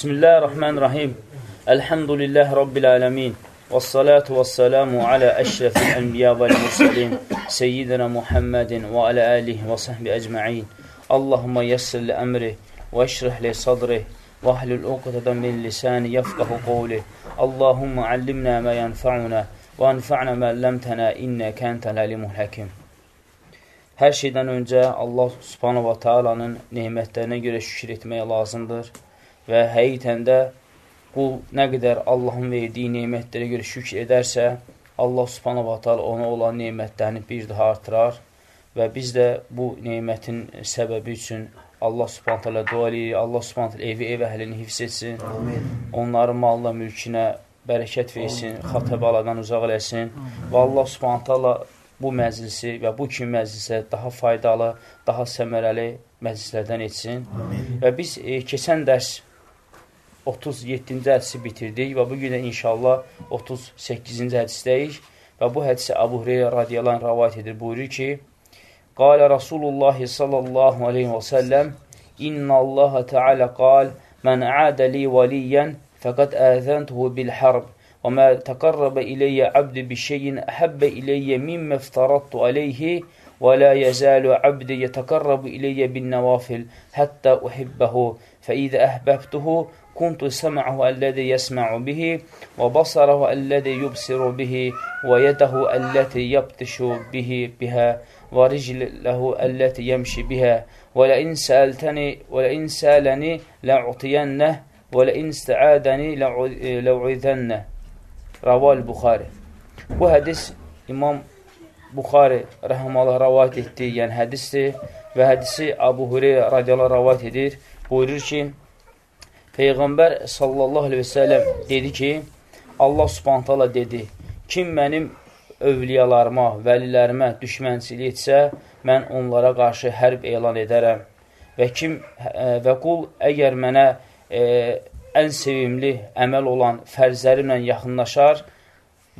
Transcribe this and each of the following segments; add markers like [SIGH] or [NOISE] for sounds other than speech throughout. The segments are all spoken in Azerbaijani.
Bismillahirrahmanirrahim. Elhamdülillahi Rabbil alemin. Və salatu və salamu alə əşrəfil ənbiya və mürsalin. Seyyidina Muhammedin və alə alihi və sahbi əcma'in. Allahumma yəssir li əmri və əşrih li sadri və ahlul uqdədən min lisani yəfqəhu qovli. Allahumma allimna mə yənfa'una və anfa'na mə əlləmtənə innəkə əntəl əlimul həkim. Hər şeydən öncə Allah subhanahu wa ta'alanın nemətlərinə görə şükür etmək lazımdır və həqiqətən də qul nə qədər Allahın verdiyi nemətlərə görə şükür edərsə, Allah subhanahu wa ta'ala ona olan nemətlərini bir daha artırar və biz də bu nemətin səbəbi üçün Allah subhanahu ta'ala dua edirik, Allah subhanahu ta'ala evi, ev əhlini hifz etsin, Amin. onların malına, mülkünə bərəkət versin, xatəbaladan uzaq eləsin və Allah subhanahu ta'ala bu məclisi və bu kimi məclisə daha faydalı, daha səmərəli məclislərdən etsin. Amin. Və biz e, keçən dərs 37-ci hədisi bitirdik və bugün də inşallah 38-ci hədisdəyik və bu hədisi Abu Hureyra radiyallahu anh rəvayət edir. Buyurur ki, Qalə Rasulullah sallallahu aleyhi və səlləm İnna Allah Teala qal Mən əadə li valiyyən fəqəd əzəntuhu bil harb وما تقرب إلي عبد بشيء أحب إلي مما افترضت عليه ولا يزال عبدي يتقرب إلي بالنوافل حتى أحبه فإذا أحببته كنت سمعه الذي يسمع به وبصره الذي يبصر به ويده التي يبطش به بها ورجله التي يمشي بها ولئن سألتني ولئن سألني لأعطينه ولئن استعادني لأعيذنه Raval Buxari. Bu hədis İmam Buxari rəhmələ rəvayət etdiyi, yəni hədisdir və hədisi Abu Hureyra radiyallahu rəvayət edir. Buyurur ki, Peyğəmbər sallallahu aleyhi və səlləm dedi ki, Allah subhantala dedi, kim mənim övliyalarıma, vəlilərimə düşmənçilik etsə, mən onlara qarşı hərb elan edərəm. Və kim və qul əgər mənə e, ən sevimli əməl olan fərzlərimlə yaxınlaşar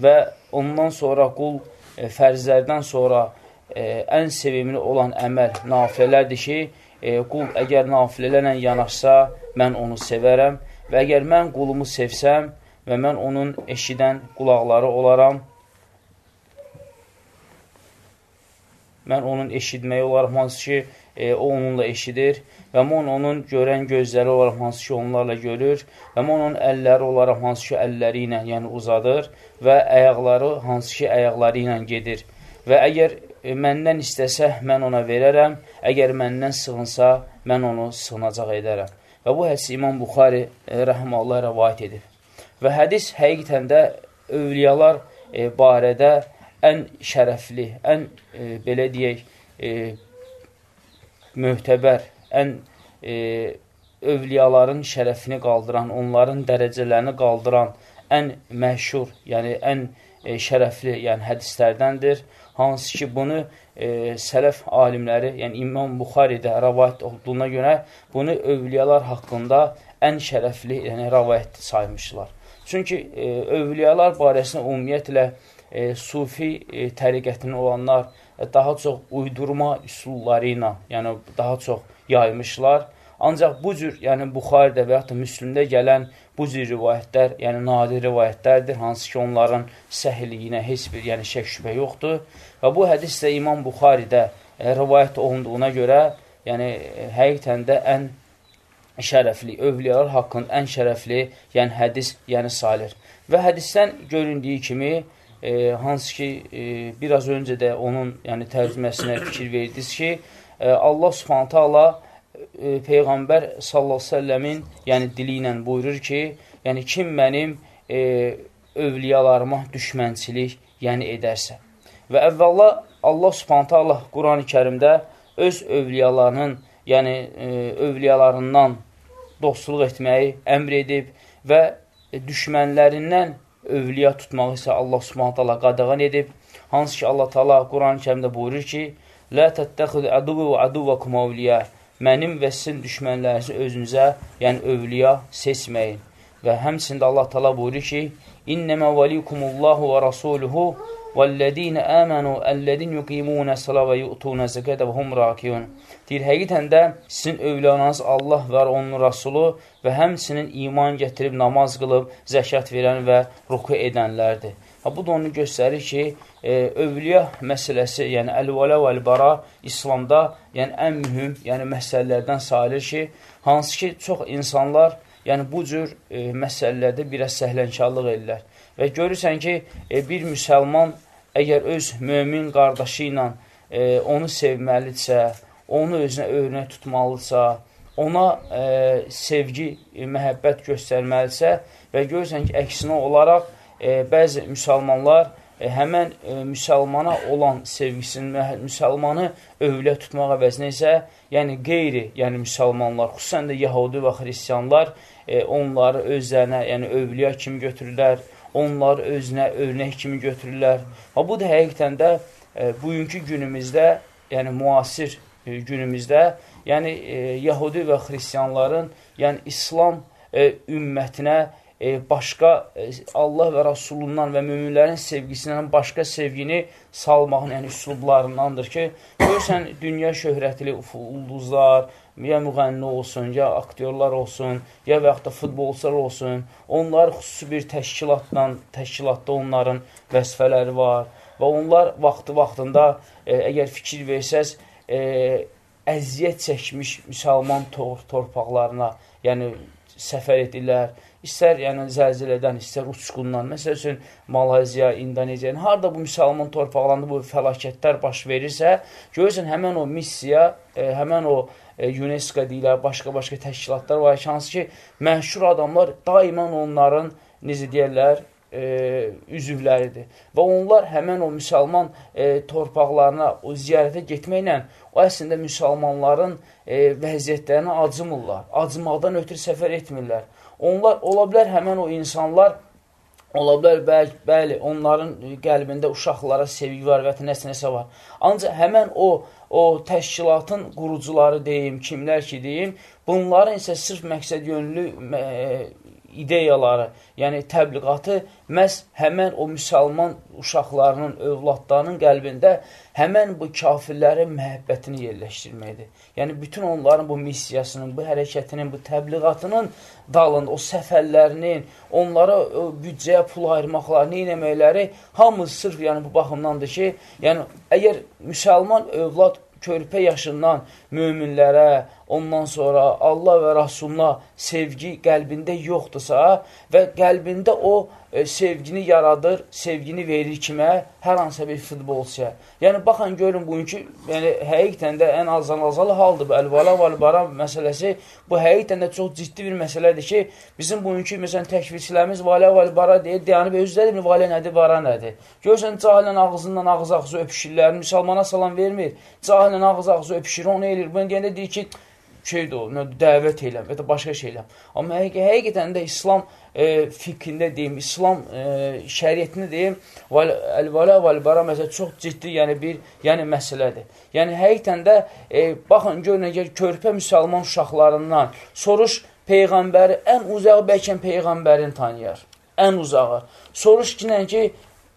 və ondan sonra qul e, fərzlərdən sonra e, ən sevimli olan əməl nafilələrdir ki, e, qul əgər nafilələrlə yanaşsa, mən onu sevərəm və əgər mən qulumu sevsəm və mən onun eşidən qulaqları olaram, mən onun eşitməyi olaram, hansı ki, e, o onunla eşidir və mən onun görən gözləri olaraq hansı ki, onlarla görür və mən onun əlləri olaraq hansı ki, əlləri ilə yəni uzadır və əyaqları hansı ki, əyaqları ilə gedir. Və əgər e, məndən istəsə, mən ona verərəm, əgər məndən sığınsa, mən onu sığınacaq edərəm. Və bu hədisi İmam Buxari e, rəhməllah rəvayət edib. Və hədis həqiqətən də övliyalar e, barədə ən şərəfli, ən e, belə deyək, e, möhtəbər, ən e, övliyaların şərəfini qaldıran, onların dərəcələrini qaldıran ən məşhur, yəni ən e, şərəfli yəni hədislərdəndir. Hansı ki, bunu e, sələf alimləri, yəni İmam Buxaridə rəvayət olduğuna görə bunu övliyalar haqqında ən şərəfli yəni, rəvayət saymışlar. Çünki e, övliyalar barəsində ümumiyyətlə e, sufi e, təriqətinin olanlar daha çox uydurma üsulları ilə, yəni daha çox yaymışlar. Ancaq bu cür, yəni Buxaridə və yaxud da Müslümdə gələn bu cür rivayətlər, yəni nadir rivayətlərdir, hansı ki, onların səhliyinə heç bir yəni şək şübhə yoxdur. Və bu hədis də İmam Buxaridə e, rivayət olunduğuna görə, yəni e, həqiqətən də ən şərəfli, övliyalar haqqında ən şərəfli, yəni hədis, yəni salir. Və hədisdən göründüyü kimi, e, hansı ki e, biraz öncə də onun yəni tərcüməsinə fikir verdiniz ki, e, Allah Subhanahu taala e, peyğəmbər sallallahu əleyhi yəni dili ilə buyurur ki, yəni kim mənim e, övliyalarıma düşmənçilik yəni edərsə. Və əvvəla Allah Subhanahu taala Qurani-Kərimdə öz övliyalarının, yəni e, övliyalarından dostluq etməyi əmr edib və düşmənlərindən övliya tutmağı isə Allah subhanət hala qadağan edib. Hansı ki, Allah taala Quran-ı kərimdə buyurur ki, Lə təttəxid əduvu əduvakum əvliya. Mənim və sizin düşmənlərinizi özünüzə, yəni övliya seçməyin. Və həmçində Allah taala buyurur ki, İnnəmə valikumullahu və rasuluhu "Vellezine amanu ellezine yuqimuna salata və yu'tuna zekata və hum rakiyun." Deyir, həqiqətən də sizin övlananız Allah və onun Rasulu və həmçinin iman gətirib, namaz qılıb, zəkat verən və ruku edənlərdir. Ha, bu da onu göstərir ki, e, övliya məsələsi, yəni əl-vələ və əl-bara İslamda yəni ən mühüm yəni məsələlərdən sayılır ki, hansı ki, çox insanlar yəni bu cür e, məsələlərdə biraz səhlənkarlıq edirlər. Və görürsən ki, e, bir müsəlman əgər öz mömin qardaşı ilə e, onu sevməlidirsə, onu özünə örnək tutmalıdırsa, ona e, sevgi, e, məhəbbət göstərməlisə və görürsən ki, əksinə olaraq e, bəzi müsəlmanlar e, həmən e, müsəlmana olan sevgisini, müsəlmanı övlə tutmaq əvəzinə isə, yəni qeyri, yəni müsəlmanlar, xüsusən də yahudi və xristiyanlar e, onları özlərinə, yəni övliya kimi götürürlər, onları özünə örnək kimi götürürlər. Ha, bu da həqiqətən də e, bugünkü günümüzdə, yəni müasir e, günümüzdə, yəni e, Yahudi və xristiyanların, yəni İslam e, ümmətinə başqa e, Allah və Rasulundan və müminlərin sevgisindən başqa sevgini salmağın yəni üslublarındandır ki, görürsən dünya şöhrətli ulduzlar, ya müğənni olsun, ya aktyorlar olsun, ya və yaxud da futbolçular olsun, onlar xüsusi bir təşkilatla, təşkilatda onların vəzifələri var və onlar vaxtı-vaxtında e, əgər fikir versəz, e, əziyyət çəkmiş müsəlman tor torpaqlarına, yəni səfər edirlər. İstər yəni zəlzələdən, istər uçqundan, məsəl üçün Malayziya, İndoneziya, yəni, harada bu müsəlman torpaqlarında bu fəlakətlər baş verirsə, görürsən həmən o missiya, e, həmən o e, UNESCO deyilər, başqa-başqa təşkilatlar var ki, hansı ki, məşhur adamlar daimən onların, necə deyərlər, e, üzvləridir. Və onlar həmən o müsəlman e, torpaqlarına o ziyarətə getməklə o əslində müsəlmanların e, vəziyyətlərini acımırlar. Acımaqdan ötürü səfər etmirlər. Onlar, ola bilər həmən o insanlar Ola bilər, bəli, bəli, onların qəlbində uşaqlara sevgi var və nəsə nəsə var. Ancaq həmən o, o təşkilatın qurucuları deyim, kimlər ki deyim, bunların isə sırf məqsəd yönlü ideyaları, yəni təbliğatı məhz həmən o müsəlman uşaqlarının, övladlarının qəlbində həmən bu kafirlərin məhəbbətini yerləşdirməkdir. Yəni, bütün onların bu missiyasının, bu hərəkətinin, bu təbliğatının dalında, o səfərlərinin, onlara o büdcəyə pul ayırmaqları, neynəməkləri hamısı sırf yəni, bu baxımdandır ki, yəni, əgər müsəlman övlad körpə yaşından möminlərə, ondan sonra Allah və Rasuluna sevgi qəlbində yoxdursa və qəlbində o e, sevgini yaradır, sevgini verir kimə? Hər hansısa bir futbolçuya. Yəni, baxın, görün, bugünkü, yəni, həqiqətən də ən azal-azalı haldır bu əl-vala və əl-bara məsələsi. Bu həqiqətən də çox ciddi bir məsələdir ki, bizim bugünkü, məsələn, təkvirçilərimiz valə və əl-bara deyir, deyanıb özlədir, valə nədir, bara nədir? Görsən, cahilən ağzından ağız-ağzı öpüşürlər, müsəlmana salam vermir, cahilən ağız-ağzı öpüşür, onu eləyir. Bunu deyəndə deyir ki, şeydir o, dəvət eləm və ya başqa şeylər. Amma həqiq həqiqətən də İslam e, fikrində deyim, İslam e, şəriətində deyim, əl-vələ və əl-bara məsələ çox ciddi, yəni bir, yəni məsələdir. Yəni həqiqətən də e, baxın görün əgər körpə müsəlman uşaqlarından soruş peyğəmbəri ən uzağı bəlkə peyğəmbərini tanıyar. Ən uzağı. Soruş ki, ki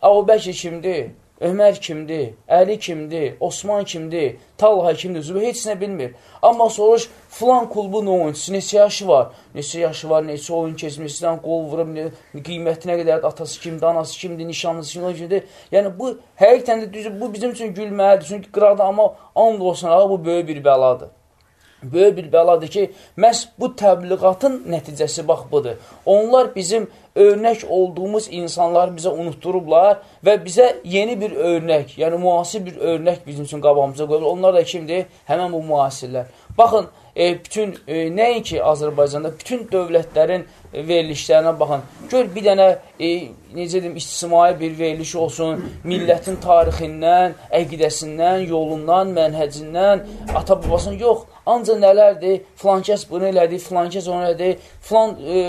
Əbu Bəkir kimdir? Ömər kimdir, Əli kimdir, Osman kimdir, Talha kimdir, Zübə heç nə bilmir. Amma soruş, filan klubun oyuncusu neçə yaşı var, neçə yaşı var, neçə oyun keçmişdən qol vurub, qiymətinə qədər atası kimdir, anası kimdir, nişanlısı kimdir, kimdir. Yəni bu, həqiqətən də düzü, bu bizim üçün gülməlidir. Çünki qıraqda amma and olsun, bu böyük bir bəladır böyük bir bəladır ki, məhz bu təbliğatın nəticəsi bax budur. Onlar bizim örnək olduğumuz insanları bizə unutturublar və bizə yeni bir örnək, yəni müasir bir örnək bizim üçün qabağımıza qoyulur. Onlar da kimdir? Həmən bu müasirlər. Baxın, e, bütün, e, nəinki Azərbaycanda, bütün dövlətlərin e, verilişlərinə baxın. Gör, bir dənə, e, necə deyim, istismai bir veriliş olsun, millətin tarixindən, əqidəsindən, yolundan, mənhəcindən, ata-babasından, yox. Ancaq nələrdir? Filan kəs bunu elədi, filan kəs onu elədi, filan e,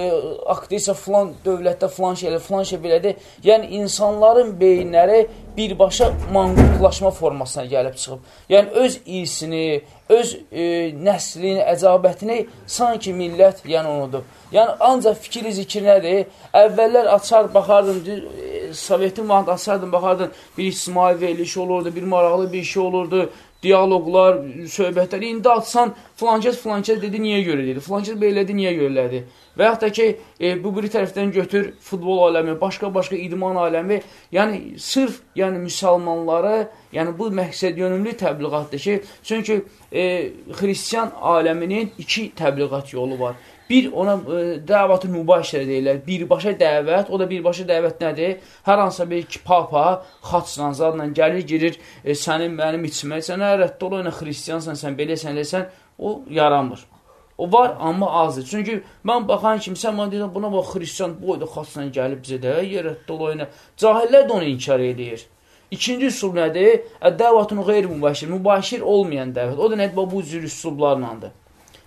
aktrisa filan dövlətdə filan şey elədi, filan şey belədir. Yəni, insanların beyinləri birbaşa manqurtlaşma formasına gəlib çıxıb. Yəni, öz iyisini, öz e, nəslini, əcabətini sanki millət yəni unudur. Yəni, ancaq fikir zikir nədir? Əvvəllər açar, baxardın, e, Sovetin vaxt açardın, baxardın, bir İsmail veriliş olurdu, bir maraqlı bir şey olurdu, diyaloqlar, söhbətlər. İndi atsan, filankəs filankəs dedi, niyə görə dedi, filankəs belədi, niyə görələdi. Və yaxud da ki, e, bu biri tərəfdən götür futbol aləmi, başqa-başqa idman aləmi, yəni sırf yəni müsəlmanları, yəni bu məqsəd yönümlü təbliğatdır ki, çünki e, xristiyan aləminin iki təbliğat yolu var. Bir, ona e, dəvatı mübaşirə deyirlər, birbaşa dəvət, o da birbaşa dəvət nədir? Hər hansısa bir papa xaçla, zadla gəlir, girir, e, sənin, mənim içmə, sənə rəddə ol, xristiyansan, sən beləsən, eləsən, o yaranmır. O var, amma azdır. Çünki mən baxan kimsə, mən deyirəm, buna bax, xristiyan boyda xaçla gəlib bizə də, yerətdə ol. Cahillər də onu inkar edir. İkinci üsul nədir? Dəvatun qeyri-mübaşir, mübaşir olmayan dəvət. O da nədir? Bu cür üsullarlandır.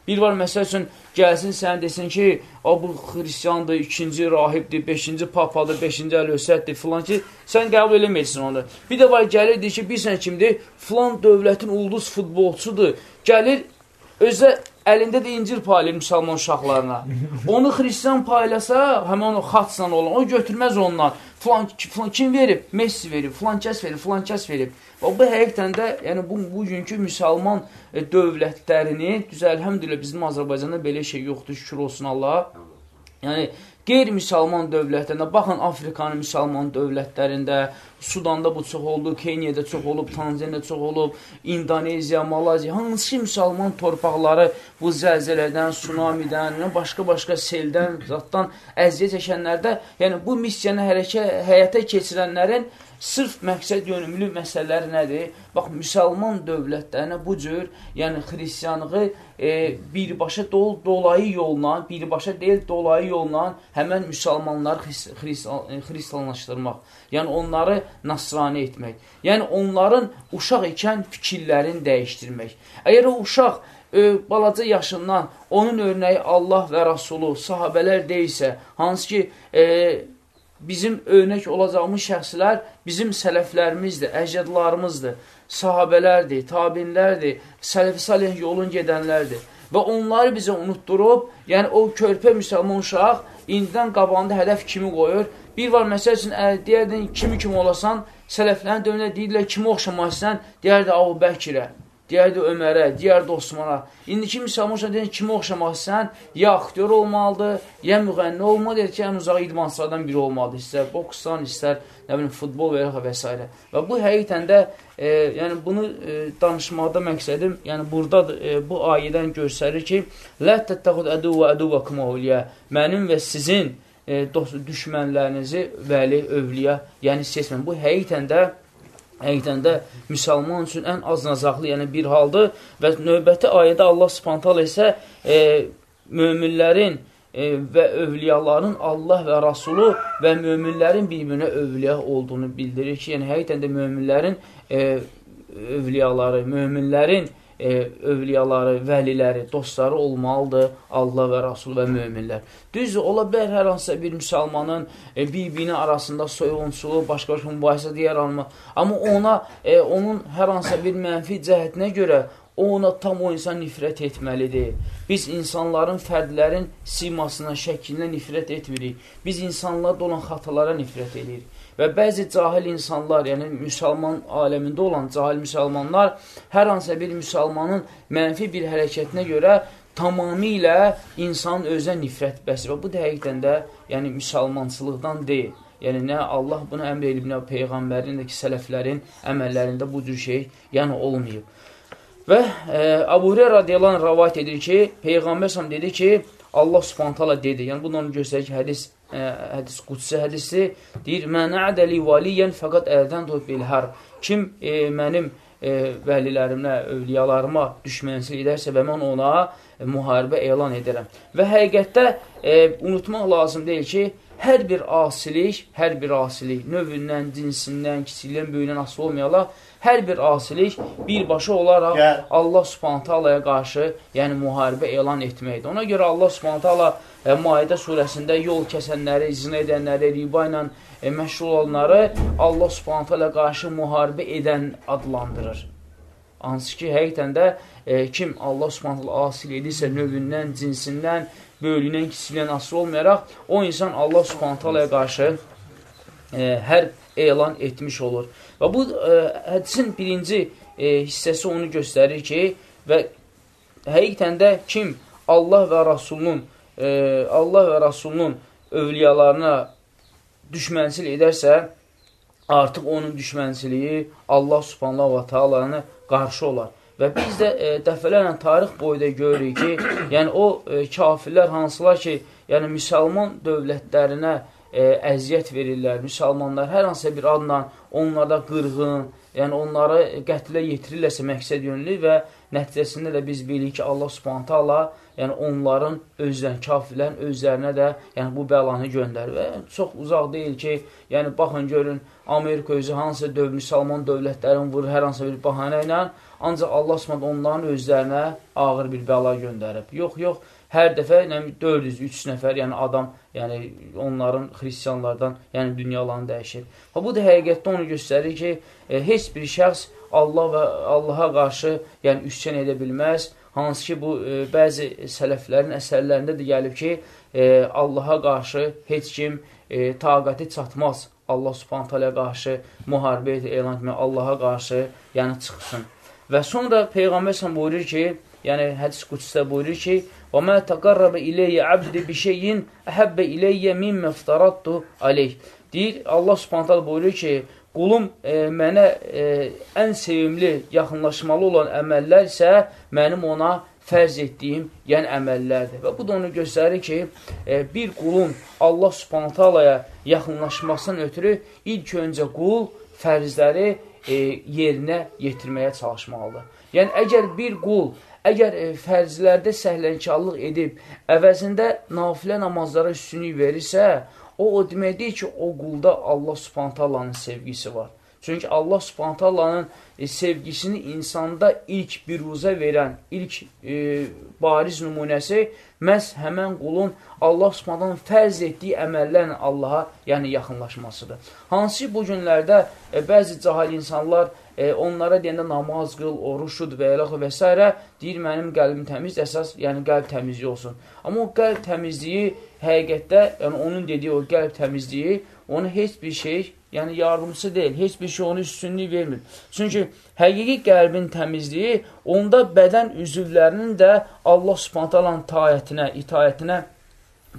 Bir var, məsəl üçün, gəlsin sən desin ki, o, bu xristiyandır, ikinci rahibdir, beşinci papadır, beşinci əlösətdir, filan ki, sən qəbul eləməyirsin onu. Bir də var, gəlir, deyir ki, bilsən kimdir? Filan dövlətin ulduz futbolçudur. Gəlir, özə əlində də incir paylayır müsəlman uşaqlarına. Onu xristiyan paylasa, həmən o xaçla olan, o götürməz ondan. Filan, filan kim verib? Messi verib, filan kəs verib, filan kəs verib. Və bu həqiqətən də, yəni bu bugünkü müsəlman e, dövlətlərini, düzəl, həmdülillah bizim Azərbaycanda belə şey yoxdur, şükür olsun Allah. Yəni qeyri-müsəlman dövlətlərində, baxın Afrikanın müsəlman dövlətlərində, Sudanda bu çox oldu, Keniyada çox olub, Tanzaniyada çox olub, İndoneziya, Malaziya, hansı müsəlman torpaqları bu zəlzələdən, tsunamidən, başqa-başqa seldən, zatdan əziyyət çəkənlərdə, yəni bu missiyanı hərəkə, həyata keçirənlərin Sırf məqsəd yönümlü məsələlər nədir? Bax, müsəlman dövlətlərinə bu cür, yəni xristiyanlığı e, birbaşa dol, dolayı yolla, birbaşa deyil, dolayı yolla həmən müsəlmanları xrist, xrist, xristianlaşdırmaq. Yəni, onları nasrani etmək. Yəni, onların uşaq ikən fikirlərini dəyişdirmək. Əgər o uşaq e, balaca yaşından onun örnəyi Allah və Rasulü, sahabələr deyilsə, hansı ki, e, bizim örnək olacağımız şəxslər bizim sələflərimizdir, əcədlarımızdır, sahabələrdir, tabinlərdir, sələf-i salih yolun gedənlərdir. Və onları bizə unutturub, yəni o körpə müsəlman uşaq indidən qabağında hədəf kimi qoyur. Bir var, məsəl üçün, deyərdin, kimi kimi olasan, sələflərin dönə deyirlər, kimi oxşamaq istəyən, deyərdi, Avu Bəkirə deyərdi Ömərə, deyərdi Osmana. İndiki müsəlman deyən kimi oxşamaq istəyən, ya aktyor olmalıdır, ya müğənni olmalıdır, ki, ən uzağı idmançılardan biri olmalıdır. İstər boksdan, istər nə bilim, futbol və və s. Və bu həqiqətən də, e, yəni bunu e, danışmaqda məqsədim, yəni burada e, bu ayədən göstərir ki, Lə təttəxud ədu və ədu və kumavliyə, mənim və sizin e, dost, düşmənlərinizi vəli, övliyə, yəni seçmən. Bu həqiqətən də həqiqətən də müsəlman üçün ən az nazaqlı, yəni bir haldır və növbəti ayədə Allah subhantal isə e, möminlərin e, və övliyaların Allah və Rasulu və möminlərin bir-birinə övliya olduğunu bildirir ki, yəni həqiqətən də möminlərin e, övliyaları, möminlərin e, övliyaları, vəliləri, dostları olmalıdır Allah və Rasul və möminlər. Düzdür, ola bilər hər hansısa bir müsəlmanın e, bir-birini arasında soyğunçuluğu, başqa-başqa mübahisə deyər alma. Amma ona, e, onun hər hansısa bir mənfi cəhətinə görə o ona tam o insan nifrət etməlidir. Biz insanların, fərdlərin simasına, şəklinə nifrət etmirik. Biz insanlarda olan xatalara nifrət edirik. Və bəzi cahil insanlar, yəni müsəlman aləmində olan cahil müsəlmanlar hər hansısa bir müsəlmanın mənfi bir hərəkətinə görə tamamilə insanın özə nifrət bəsir. Və bu da həqiqdən də yəni, müsəlmançılıqdan deyil. Yəni, nə Allah bunu əmr edib, nə Peyğəmbərin, nə ki, sələflərin əməllərində bu cür şey yəni olmayıb. Və e, Abu Hureyra radiyallahu anh rəvayət edir ki, Peyğəmbər səhəm dedi ki, Allah subhantala dedi, yəni bundan göstərir ki, hədis, ə, hədis qudsi hədisi deyir, Mənə ədəli valiyyən fəqat əldən doyub bilhər. Kim e, mənim e, vəlilərimə, övliyalarıma düşmənçilik edərsə və mən ona e, müharibə elan edərəm. Və həqiqətdə e, unutmaq lazım deyil ki, hər bir asilik, hər bir asilik, növündən, cinsindən, kiçikliyindən, böyüyündən asılı olmayaraq, hər bir asilik birbaşa olaraq Gəl. Allah subhanətə alaya qarşı yəni müharibə elan etməkdir. Ona görə Allah subhanətə ala e, Maidə surəsində yol kəsənləri, zina edənləri, riba ilə e, məşğul olanları Allah subhanətə ala qarşı müharibə edən adlandırır. Hansı ki, həqiqətən də e, kim Allah subhanətə asil edirsə növündən, cinsindən, böyüklüyündən, kiçiliyindən asılı olmayaraq, o insan Allah subhanətə qarşı e, hər elan etmiş olur. Və bu e, hədisin birinci e, hissəsi onu göstərir ki, və həqiqətən də kim Allah və Rasulunun e, Allah və Rasulunun övliyalarına düşmənçilik edərsə, artıq onun düşmənçiliyi Allah subhanallah və teala'nı qarşı olar. Və biz də e, dəfələrlə tarix boyda görürük ki, yəni o e, kafirlər hansılar ki, yəni müsəlman dövlətlərinə e, əziyyət verirlər, müsəlmanlar hər hansısa bir adla onlarda qırğın, yəni onları qətlə yetirirlərsə məqsəd yönlü və nəticəsində də biz bilirik ki, Allah subhanətə Allah yəni onların özlərin, kafirlərin özlərinə də yəni bu bəlanı göndərir və çox uzaq deyil ki, yəni baxın görün Amerika özü hansısa döv müsəlman dövlətlərin vurur hər hansısa bir bahanə ilə Ancaq Allah Subhanahu onların özlərinə ağır bir bəla göndərib. Yox, yox, hər dəfə 400-300 nəfər, yəni adam, yəni onların xristianlardan, yəni dünyalarını dəyişir. Və bu da həqiqətdə onu göstərir ki, e, heç bir şəxs Allah və Allaha qarşı, yəni üsyan edə bilməz. Hansı ki, bu e, bəzi sələflərin əsərlərində də gəlib ki, e, Allaha qarşı heç kim e, taqəti çatmaz. Allah subhanət qarşı müharibə elan etmək, Allaha qarşı yəni çıxsın. Və sonra Peyğəmbər sən buyurur ki, yəni hədis qüdsdə buyurur ki, Və mə təqarrabə iləyyə abdi bi şeyin əhəbbə iləyyə mimmə ftaraddu aleyh. Deyir, Allah subhanətələ buyurur ki, qulum e, mənə e, ən sevimli, yaxınlaşmalı olan əməllər isə mənim ona fərz etdiyim, yəni əməllərdir. Və bu da onu göstərir ki, e, bir qulun Allah subhanətəlaya yaxınlaşmasından ötürü ilk öncə qul fərzləri e, yerinə yetirməyə çalışmalıdır. Yəni, əgər bir qul, əgər e, fərzlərdə səhlənkarlıq edib, əvəzində nafilə namazlara üstünlük verirsə, o, o deməkdir ki, o qulda Allah subhantallanın sevgisi var. Çünki Allah subhantallanın e, sevgisini insanda ilk bir ruza verən, ilk e, bariz nümunəsi məhz həmən qulun Allah subhanallanın fərz etdiyi əməllərlə Allaha yəni yaxınlaşmasıdır. Hansı bu günlərdə e, bəzi cahil insanlar e, onlara deyəndə namaz qıl, oruçudur və eləx və s. deyir, mənim qəlbim təmiz, əsas yəni qəlb təmizliyi olsun. Amma o qəlb təmizliyi həqiqətdə, yəni onun dediyi o qəlb təmizliyi, onu heç bir şey yəni yardımcısı deyil, heç bir şey onu üstünlük vermir. Çünki həqiqi qəlbin təmizliyi onda bədən üzvlərinin də Allah subhantalanın taətinə, itayətinə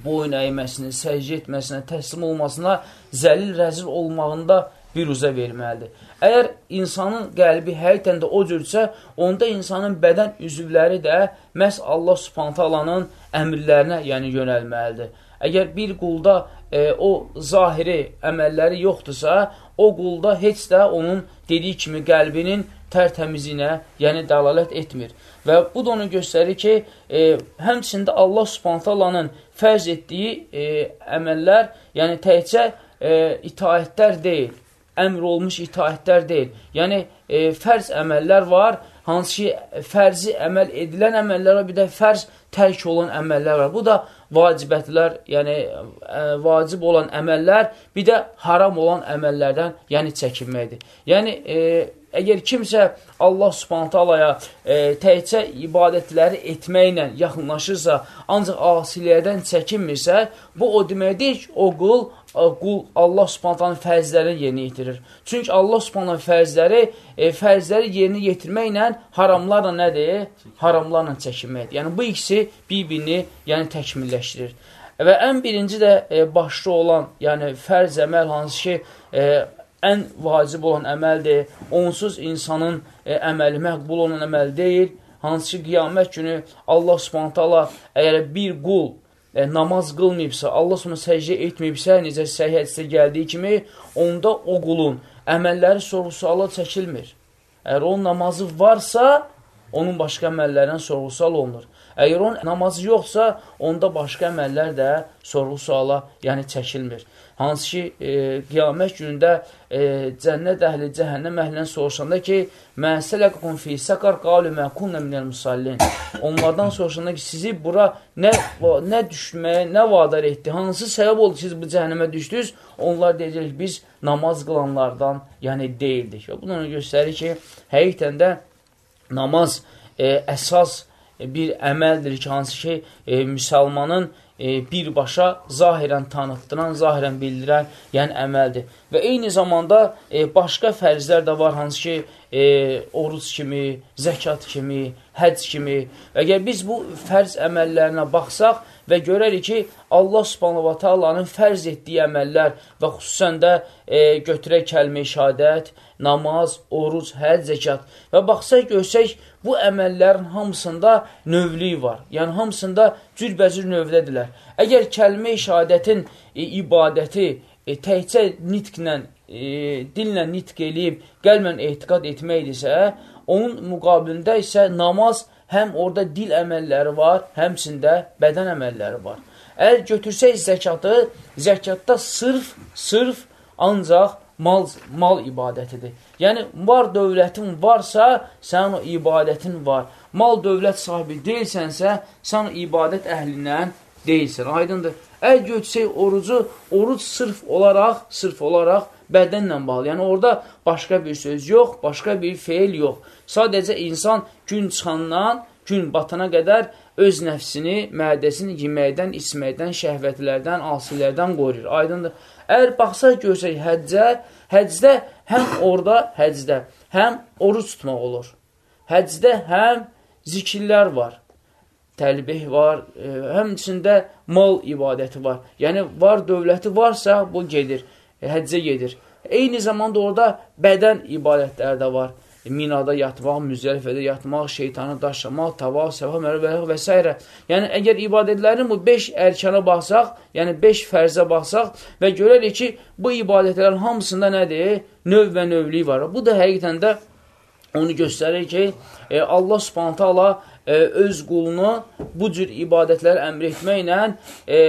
boyun əyməsinə, səcdə etməsinə, təslim olmasına, zəlil rəzil olmağında bir uzə verməlidir. Əgər insanın qəlbi həqiqətən də o cürsə, onda insanın bədən üzvləri də məhz Allah subhantalanın əmrlərinə yəni yönəlməlidir. Əgər bir qulda e, o zahiri əməlləri yoxdursa, o qulda heç də onun dediyi kimi qəlbinin tərtəmizliyinə, yəni dəlalət etmir. Və bu da onu göstərir ki, e, həmçində Allah subhantallanın fərz etdiyi e, əməllər, yəni təhcə e, itaətlər deyil, əmr olmuş itaətlər deyil. Yəni, e, fərz əməllər var, hansı ki, fərzi əməl edilən əməllər var, bir də fərz tərk olan əməllər var. Bu da vacibətlər, yəni ə, vacib olan əməllər, bir də haram olan əməllərdən, yəni çəkinməkdir. Yəni e, əgər kimsə Allah Subhanahu alaya e, təkcə ibadətləri etməklə yaxınlaşırsa, ancaq asilərdən çəkinmirsə, bu o deməkdir ki, o qul qul Allah Subhanahu fərzlərini yerinə yetirir. Çünki Allah Subhanahu fərzləri e, fərzləri yerinə yetirməklə haramlarla nədir? Haramlarla çəkinməkdir. Yəni bu ikisi bir-birini yəni təkmilləşdirir. Və ən birinci də e, başlı olan, yəni fərz əməl hansı ki, e, ən vacib olan əməldir. Onsuz insanın e, əməli məqbul olan əməl deyil. Hansı ki, qiyamət günü Allah Subhanahu əgər bir qul e, namaz qılmayıbsa, Allah sonra səcdə etməyibsə, necə səhih hədisdə gəldiyi kimi, onda o qulun əməlləri sorğu-suala çəkilmir. Əgər onun namazı varsa, onun başqa əməllərindən sorğu-sual olunur. Əgər onun namazı yoxsa, onda başqa əməllər də sorğu-suala yəni çəkilmir. Hansı ki, e, qiyamət günündə e, cənnət əhli, cəhənnəm əhlindən soruşanda ki, Məsələqun fi səqar qalu məkunna minəl musallin. Onlardan soruşanda ki, sizi bura nə, nə düşməyə, nə vadar etdi, hansı səbəb oldu siz bu cəhənnəmə düşdünüz? Onlar deyəcək, biz namaz qılanlardan yəni deyildik. Və bunu göstərir ki, həqiqətən də namaz e, əsas bir əməldir ki, hansı ki, e, müsəlmanın e, birbaşa zahirən tanıtdıran, zahirən bildirən, yəni əməldir. Və eyni zamanda e, başqa fərzlər də var, hansı ki, e, oruc kimi, zəkat kimi, həc kimi. Əgər biz bu fərz əməllərinə baxsaq və görərik ki, Allah subhanahu wa ta'alanın fərz etdiyi əməllər və xüsusən də e, götürək kəlmə-i şəhadət, namaz, oruc, həd, zəkat və baxsaq görsək, bu əməllərin hamısında növlük var. Yəni, hamısında cürbəcür növdədirlər. Əgər kəlmə-i şəhadətin e, ibadəti e, təhcə nitqlə, e, dillə nitq eləyib, qəlbən etiqad etməkdirsə, onun müqabilində isə namaz həm orada dil əməlləri var, həmçində bədən əməlləri var. Əgər götürsək zəkatı, zəkatda sırf, sırf ancaq mal, mal ibadətidir. Yəni, var dövlətin varsa, sənin o ibadətin var. Mal dövlət sahibi deyilsənsə, sən ibadət əhlindən deyilsən. Aydındır. Əgər götürsək orucu, oruc sırf olaraq, sırf olaraq bədənlə bağlı. Yəni, orada başqa bir söz yox, başqa bir feil yox. Sadəcə insan gün çıxandan, gün batana qədər öz nəfsini, mədəsini yeməkdən, içməkdən, şəhvətlərdən, asilərdən qoruyur. Aydındır. Əgər baxsaq görsək həccə, həcdə həm orada həcdə, həm oruç tutmaq olur. Həcdə həm zikirlər var, təlbih var, e, həmçində mal ibadəti var. Yəni, var dövləti varsa, bu gedir, həccə gedir. Eyni zamanda orada bədən ibadətləri də var. Minada yatmaq, müzdəlifədə yatmaq, şeytanı daşlamaq, tavaf, səfa, mərvələ və s. Yəni, əgər ibadətlərin bu 5 ərkana baxsaq, yəni 5 fərzə baxsaq və görərik ki, bu ibadətlərin hamısında nədir? Növ və növlük var. Bu da həqiqətən də onu göstərir ki, e, Allah subhanətə Allah e, öz qulunu bu cür ibadətləri əmr etməklə e,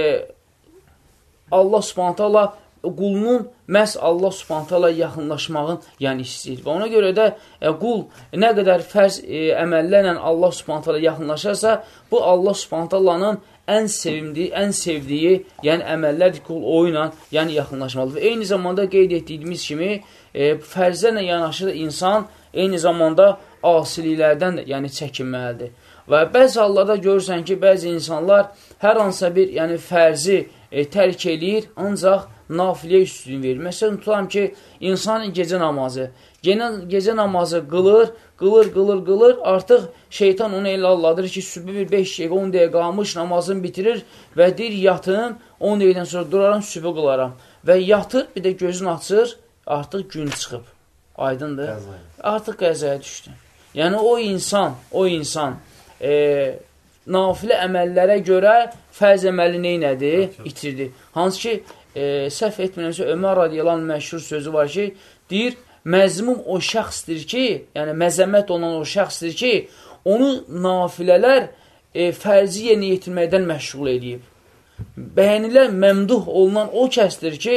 Allah subhanətə Allah qulunun məhz Allah subhantala yaxınlaşmağın yəni istəyir. Və ona görə də e, qul nə qədər fərz e, əməllərlə Allah subhantala yaxınlaşarsa, bu Allah subhantalanın ən sevimdiyi, ən sevdiyi, yəni əməllərdir qul o ilə yəni yaxınlaşmalıdır. Və eyni zamanda qeyd etdiyimiz kimi, e, fərzlərlə yanaşı insan eyni zamanda asiliklərdən də yəni çəkinməlidir. Və bəzi hallarda görürsən ki, bəzi insanlar hər hansısa bir yəni fərzi e, tərk eləyir, ancaq nafiləyə üstünlük verir. Məsələn, tutam ki, insan gecə namazı, gecə, gecə namazı qılır, qılır, qılır, qılır, artıq şeytan onu elə alladır ki, sübü bir 5 dəqiqə, 10 dəqiqə qalmış namazını bitirir və deyir, yatım, 10 dəqiqdən sonra duraram, sübü qılaram. Və yatır, bir də gözünü açır, artıq gün çıxıb. Aydındır? Qəzaya. Artıq qəzaya düşdü. Yəni, o insan, o insan e, nafilə əməllərə görə fərz əməli neynədir? İtirdi. Hansı ki, e, səhv etmirəmsə, Ömər radiyalan məşhur sözü var ki, deyir, məzmum o şəxsdir ki, yəni məzəmmət olan o şəxsdir ki, onu nafilələr e, fərzi yerinə yetirməkdən məşğul edib. Bəyənilən, məmduh olunan o kəsdir ki,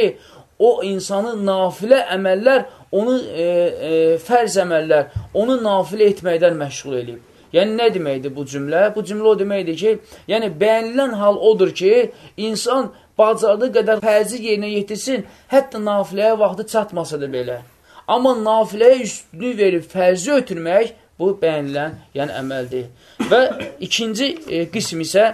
o insanı nafilə əməllər, onu e, e, fərz əməllər, onu nafilə etməkdən məşğul edib. Yəni, nə deməkdir bu cümlə? Bu cümlə o deməkdir ki, yəni bəyənilən hal odur ki, insan bacardığı qədər fərzi yerinə yetirsin, hətta nafiləyə vaxtı çatmasa da belə. Amma nafiləyə üstünlük verib fərzi ötürmək, bu bəyənilən yəni əməldir. Və ikinci e, qism isə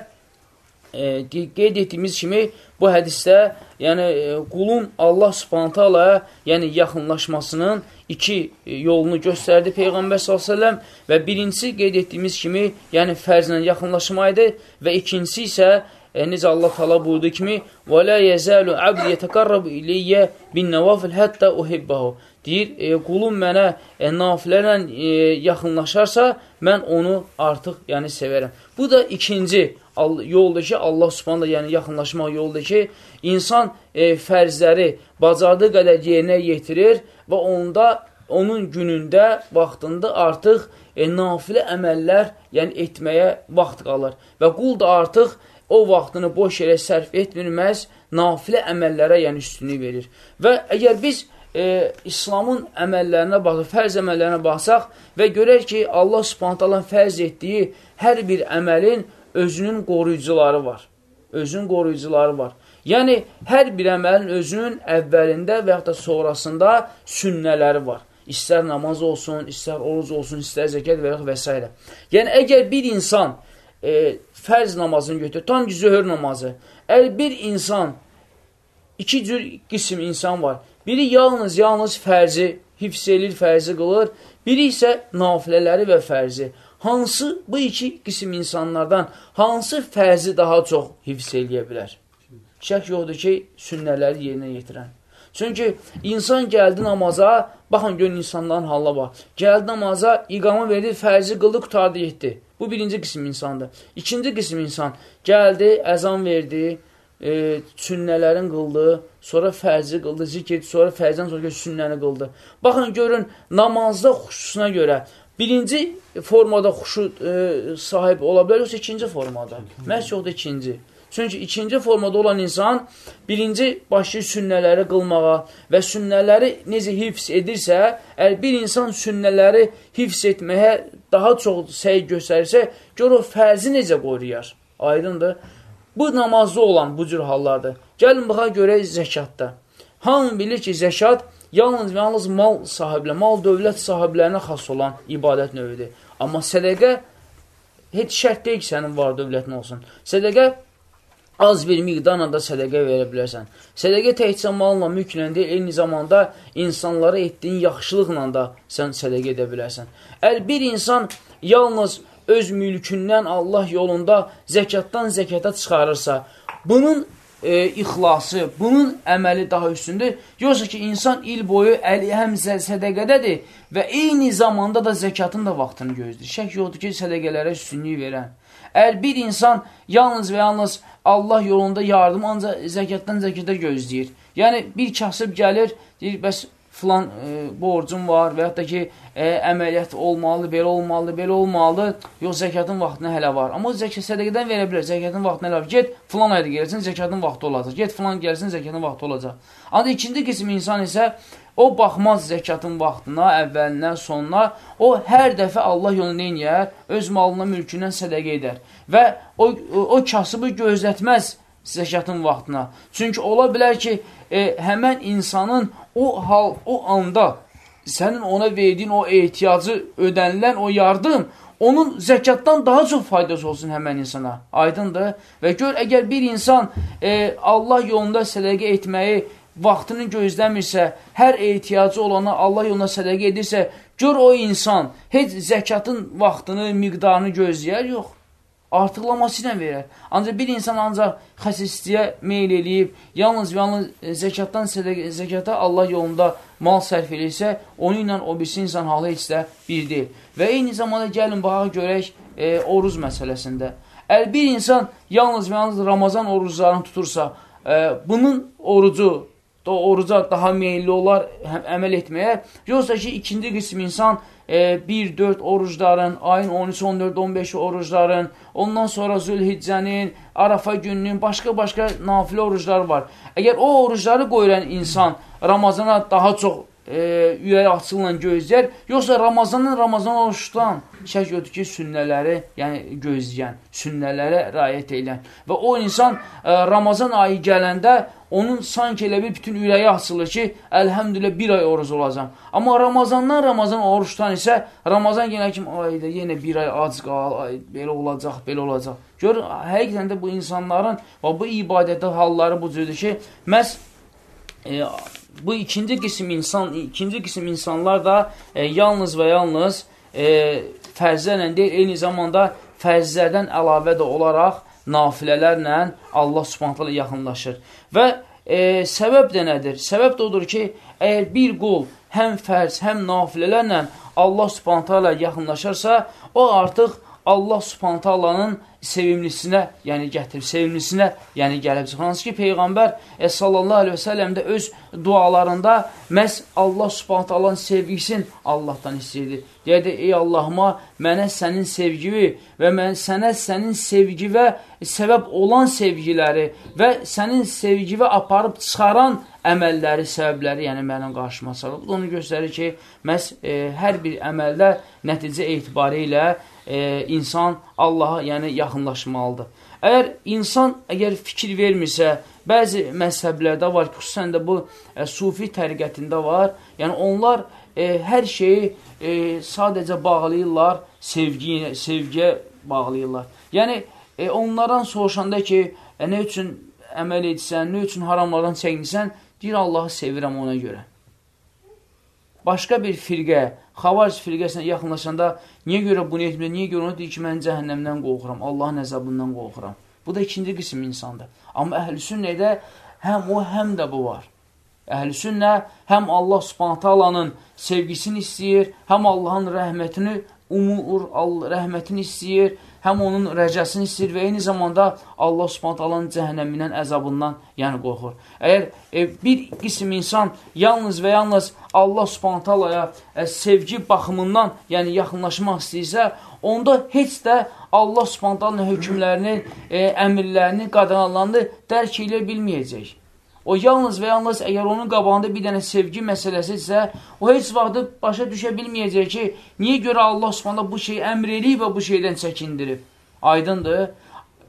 e, qeyd etdiyimiz kimi bu hədisdə yəni e, qulun Allah Subhanahu yəni yaxınlaşmasının iki e, yolunu göstərdi Peyğəmbər s.ə.v və birincisi qeyd etdiyimiz kimi yəni fərzlə yaxınlaşmaydı və ikincisi isə e, necə Allah tala buyurdu kimi və la yəzəlu abdi yətəqarrabu iləyyə bin nəvafil həttə uhibbahu deyir, e, qulum mənə e, nafilərlə e, yaxınlaşarsa, mən onu artıq yəni sevərəm. Bu da ikinci yoldur ki, Allah subhanələ yəni yaxınlaşmaq yoldur ki, insan e, fərzləri bacardığı qədər yerinə yetirir və onda onun günündə, vaxtında artıq e, nafilə əməllər yəni etməyə vaxt qalır. Və qul da artıq o vaxtını boş yerə sərf etmirməz, nafilə əməllərə yəni üstünlük verir. Və əgər biz e, İslamın əməllərinə baxsaq, fərz əməllərinə baxsaq və görək ki, Allah subhanətələ fərz etdiyi hər bir əməlin özünün qoruyucuları var. Özünün qoruyucuları var. Yəni, hər bir əməlin özünün əvvəlində və yaxud da sonrasında sünnələri var. İstər namaz olsun, istər oruc olsun, istər zəkat və yaxud və s. Yəni, əgər bir insan e, fərz namazını götürür, tam ki, zöhür namazı, əgər bir insan, iki cür qism insan var, Biri yalnız, yalnız fərzi hifz edir, fərzi qılır. Biri isə nafilələri və fərzi. Hansı bu iki qism insanlardan hansı fərzi daha çox hifz eləyə bilər? Şək yoxdur ki, sünnələri yerinə yetirən. Çünki insan gəldi namaza, baxın görün insanların halına bax. Gəldi namaza, iqama verdi, fərzi qıldı, qutardı, getdi. Bu birinci qism insandır. İkinci qism insan gəldi, əzan verdi, e, sünnələrin qıldı, sonra fərzi qıldı, zikr, sonra fərzdən sonra sünnəni qıldı. Baxın, görün, namazda xuşusuna görə birinci formada xuşu e, sahib ola bilər, yoxsa ikinci formada? Məhz yoxdur ikinci. Çünki ikinci formada olan insan birinci başlayır sünnələri qılmağa və sünnələri necə hifz edirsə, əgər bir insan sünnələri hifz etməyə daha çox səy göstərirsə, gör o fərzi necə qoruyar? Aydındır. Bu namazda olan bu cür hallardır. Gəlin baxaq görək zəkatda. Hamı bilir ki, zəkat yalnız və yalnız mal sahiblə, mal dövlət sahiblərinə xas olan ibadət növüdür. Amma sədəqə heç şərt deyil ki, sənin var dövlətin olsun. Sədəqə az bir miqdarla da sədəqə verə bilərsən. Sədəqə təkcə malla, mülklə deyil, eyni zamanda insanlara etdiyin yaxşılıqla da sən sədəqə edə bilərsən. Əl bir insan yalnız öz mülkündən Allah yolunda zəkatdan zəkata çıxarırsa, bunun e, ixlası, bunun əməli daha üstündür. Yoxsa ki, insan il boyu əli həm sədəqədədir və eyni zamanda da zəkatın da vaxtını gözləyir. Şək yoxdur ki, sədəqələrə üstünlük verən. Əgər bir insan yalnız və yalnız Allah yolunda yardım ancaq zəkatdan zəkata gözləyir. Yəni, bir kasıb gəlir, deyir, bəs filan e, borcum var və yaxud da ki, e, əməliyyat olmalı, belə olmalı, belə olmalı, yox, zəkatın vaxtına hələ var. Amma zəkat sədəqədən verə bilər, zəkatın vaxtına hələ var. Get, filan ayda gəlirsən, zəkatın vaxtı olacaq. Get, filan gəlsin, zəkatın vaxtı olacaq. Ancaq ikinci qism insan isə o baxmaz zəkatın vaxtına, əvvəlinə, sonuna. O, hər dəfə Allah yolunu neynəyər? Öz malına, mülkündən sədəqə edər. Və o, o kasıbı gözlətməz zəkatın vaxtına. Çünki ola bilər ki, e, həmən insanın o hal, o anda sənin ona verdiyin o ehtiyacı ödənilən o yardım onun zəkatdan daha çox faydası olsun həmən insana. Aydındır? Və gör, əgər bir insan e, Allah yolunda sədəqə etməyi vaxtını gözləmirsə, hər ehtiyacı olana Allah yolunda sədəqə edirsə, gör o insan heç zəkatın vaxtını, miqdarını gözləyər, yox artıqlaması ilə verər. Ancaq bir insan ancaq xəsisliyə meyl eləyib, yalnız yalnız e, zəkatdan zəkata Allah yolunda mal sərf eləyirsə, onu ilə o birisi insan halı heç də bir deyil. Və eyni zamanda gəlin baxaq görək e, oruz məsələsində. Əgər bir insan yalnız yalnız Ramazan oruclarını tutursa, e, bunun orucu da oruca daha meyilli olar əməl etməyə, yoxsa ki, ikinci qism insan e, 1-4 orucların, ayın 13, 14, 15 orucların, ondan sonra Zülhiccənin, Arafa gününün, başqa-başqa nafilə orucları var. Əgər o orucları qoyulan insan Ramazana daha çox e, ürək açıqla gözləyər, yoxsa Ramazanın Ramazan oruçdan şək yoxdur ki, sünnələri, yəni gözləyən, sünnələrə rayət edən və o insan e, Ramazan ayı gələndə onun sanki elə bir bütün ürəyi açılır ki, əlhəmdülə bir ay oruc olacam. Amma Ramazandan Ramazan oruçdan isə Ramazan yenə kimi ayda yenə bir ay ac qal, ay, belə olacaq, belə olacaq. Gör, həqiqətən də bu insanların və bu ibadətə halları bu cürdür ki, məhz e, bu ikinci qism insan, ikinci qism insanlar da e, yalnız və yalnız e, fərzlərlə deyil, eyni zamanda fərzlərdən əlavə də olaraq nafilələrlə Allah subhanətlə yaxınlaşır. Və e, səbəb də nədir? Səbəb də odur ki, əgər bir qul həm fərz, həm nafilələrlə Allah subhanətlə yaxınlaşarsa, o artıq Allah subhanətlənin sevimlisinə, yəni gətirib, sevimlisinə, yəni gəlib çıxır. Hansı ki, Peyğəmbər e, sallallahu aleyhi və səlləm də öz dualarında məhz Allah subhanət Allahın sevgisin Allahdan istəyirdi. Deyədi, ey Allahıma, mənə sənin sevgini və mən sənə sənin sevgi və səbəb olan sevgiləri və sənin sevgi və aparıb çıxaran əməlləri, səbəbləri, yəni mənim qarşıma salıb. Onu göstərir ki, məhz e, hər bir əməldə nəticə etibarı ilə e, insan Allaha yəni yaxınlaşmalıdır. Əgər insan əgər fikir vermirsə, bəzi məzhəblərdə var, xüsusən də bu e, sufi təriqətində var, yəni onlar e, hər şeyi e, sadəcə bağlayırlar, sevgi, sevgiyə bağlayırlar. Yəni, e, onlardan soruşanda ki, e, nə üçün əməl etsən, nə üçün haramlardan çəkinsən, deyir Allahı sevirəm ona görə. Başqa bir firqə, xavac firqəsinə yaxınlaşanda niyə görə bunu etmir, niyə görə onu deyir ki, mən cəhənnəmdən qorxuram, Allahın əzabından qorxuram. Bu da ikinci qism insandır. Amma əhl-i sünnədə həm o, həm də bu var. Əhl-i sünnə həm Allah subhanətə alanın sevgisini istəyir, həm Allahın rəhmətini umur, rəhmətini istəyir, həm onun rəcəsini istəyir və eyni zamanda Allah subhanət alanın cəhənnəmindən, əzabından yəni qorxur. Əgər e, bir qism insan yalnız və yalnız Allah subhanət alaya e, sevgi baxımından yəni yaxınlaşmaq istəyirsə, onda heç də Allah subhanət alanın hökmlərini, e, əmirlərini, qadağanlarını dərk elə bilməyəcək. O yalnız və yalnız əgər onun qabağında bir dənə sevgi məsələsi isə, o heç vaxtı başa düşə bilməyəcək ki, niyə görə Allah subhanda bu şeyi əmr eləyib və bu şeydən çəkindirib. Aydındır.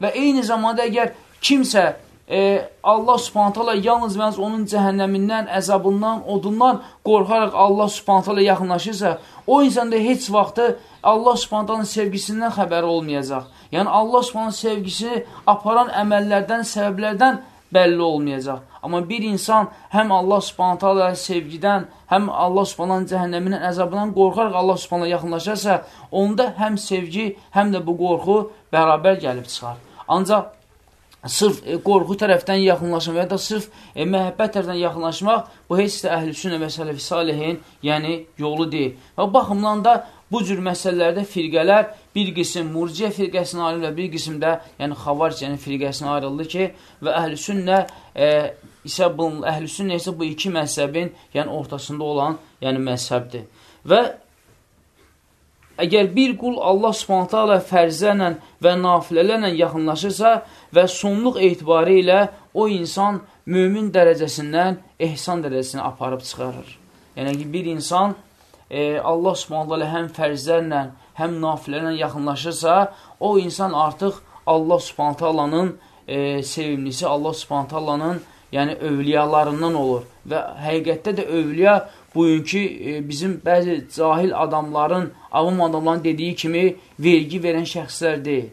Və eyni zamanda əgər kimsə e, Allah subhanətələ yalnız və yalnız onun cəhənnəmindən, əzabından, odundan qorxaraq Allah subhanətələ yaxınlaşırsa, o insanda heç vaxtı Allah subhanətələ sevgisindən xəbəri olmayacaq. Yəni Allah subhanətələ sevgisi aparan əməllərdən, səbəblərdən bəlli olmayacaq. Amma bir insan həm Allah subhanətə alə sevgidən, həm Allah subhanənin cəhənnəminin əzabından qorxaraq Allah subhanələ yaxınlaşarsa, onda həm sevgi, həm də bu qorxu bərabər gəlib çıxar. Ancaq sırf e, qorxu tərəfdən yaxınlaşmaq və ya da sırf e, məhəbbət tərəfdən yaxınlaşmaq bu heç də əhl-i sünnə və sələfi salihin, yəni yolu deyil. Və baxımdan da Bu cür məsələlərdə firqələr bir qism murciə firqəsinə ayrılır və bir qism də yəni xavaricənin firqəsinə ayrıldı ki, və əhlüsünnə e, isə bu əhlüsünnə isə bu iki məzhəbin yəni ortasında olan yəni məzhəbdir. Və əgər bir qul Allah Subhanahu taala fərzlərlə və nafilələrlə yaxınlaşırsa və sonluq etibarı ilə o insan mömin dərəcəsindən ehsan dərəcəsinə aparıb çıxarır. Yəni ki, bir insan e, Allah subhanallah həm fərzlərlə, həm nafilərlə yaxınlaşırsa, o insan artıq Allah subhanallanın e, sevimlisi, Allah subhanallanın yəni övliyalarından olur. Və həqiqətdə də övliya bugünkü e, bizim bəzi cahil adamların, avam adamların dediyi kimi vergi verən şəxslər deyil.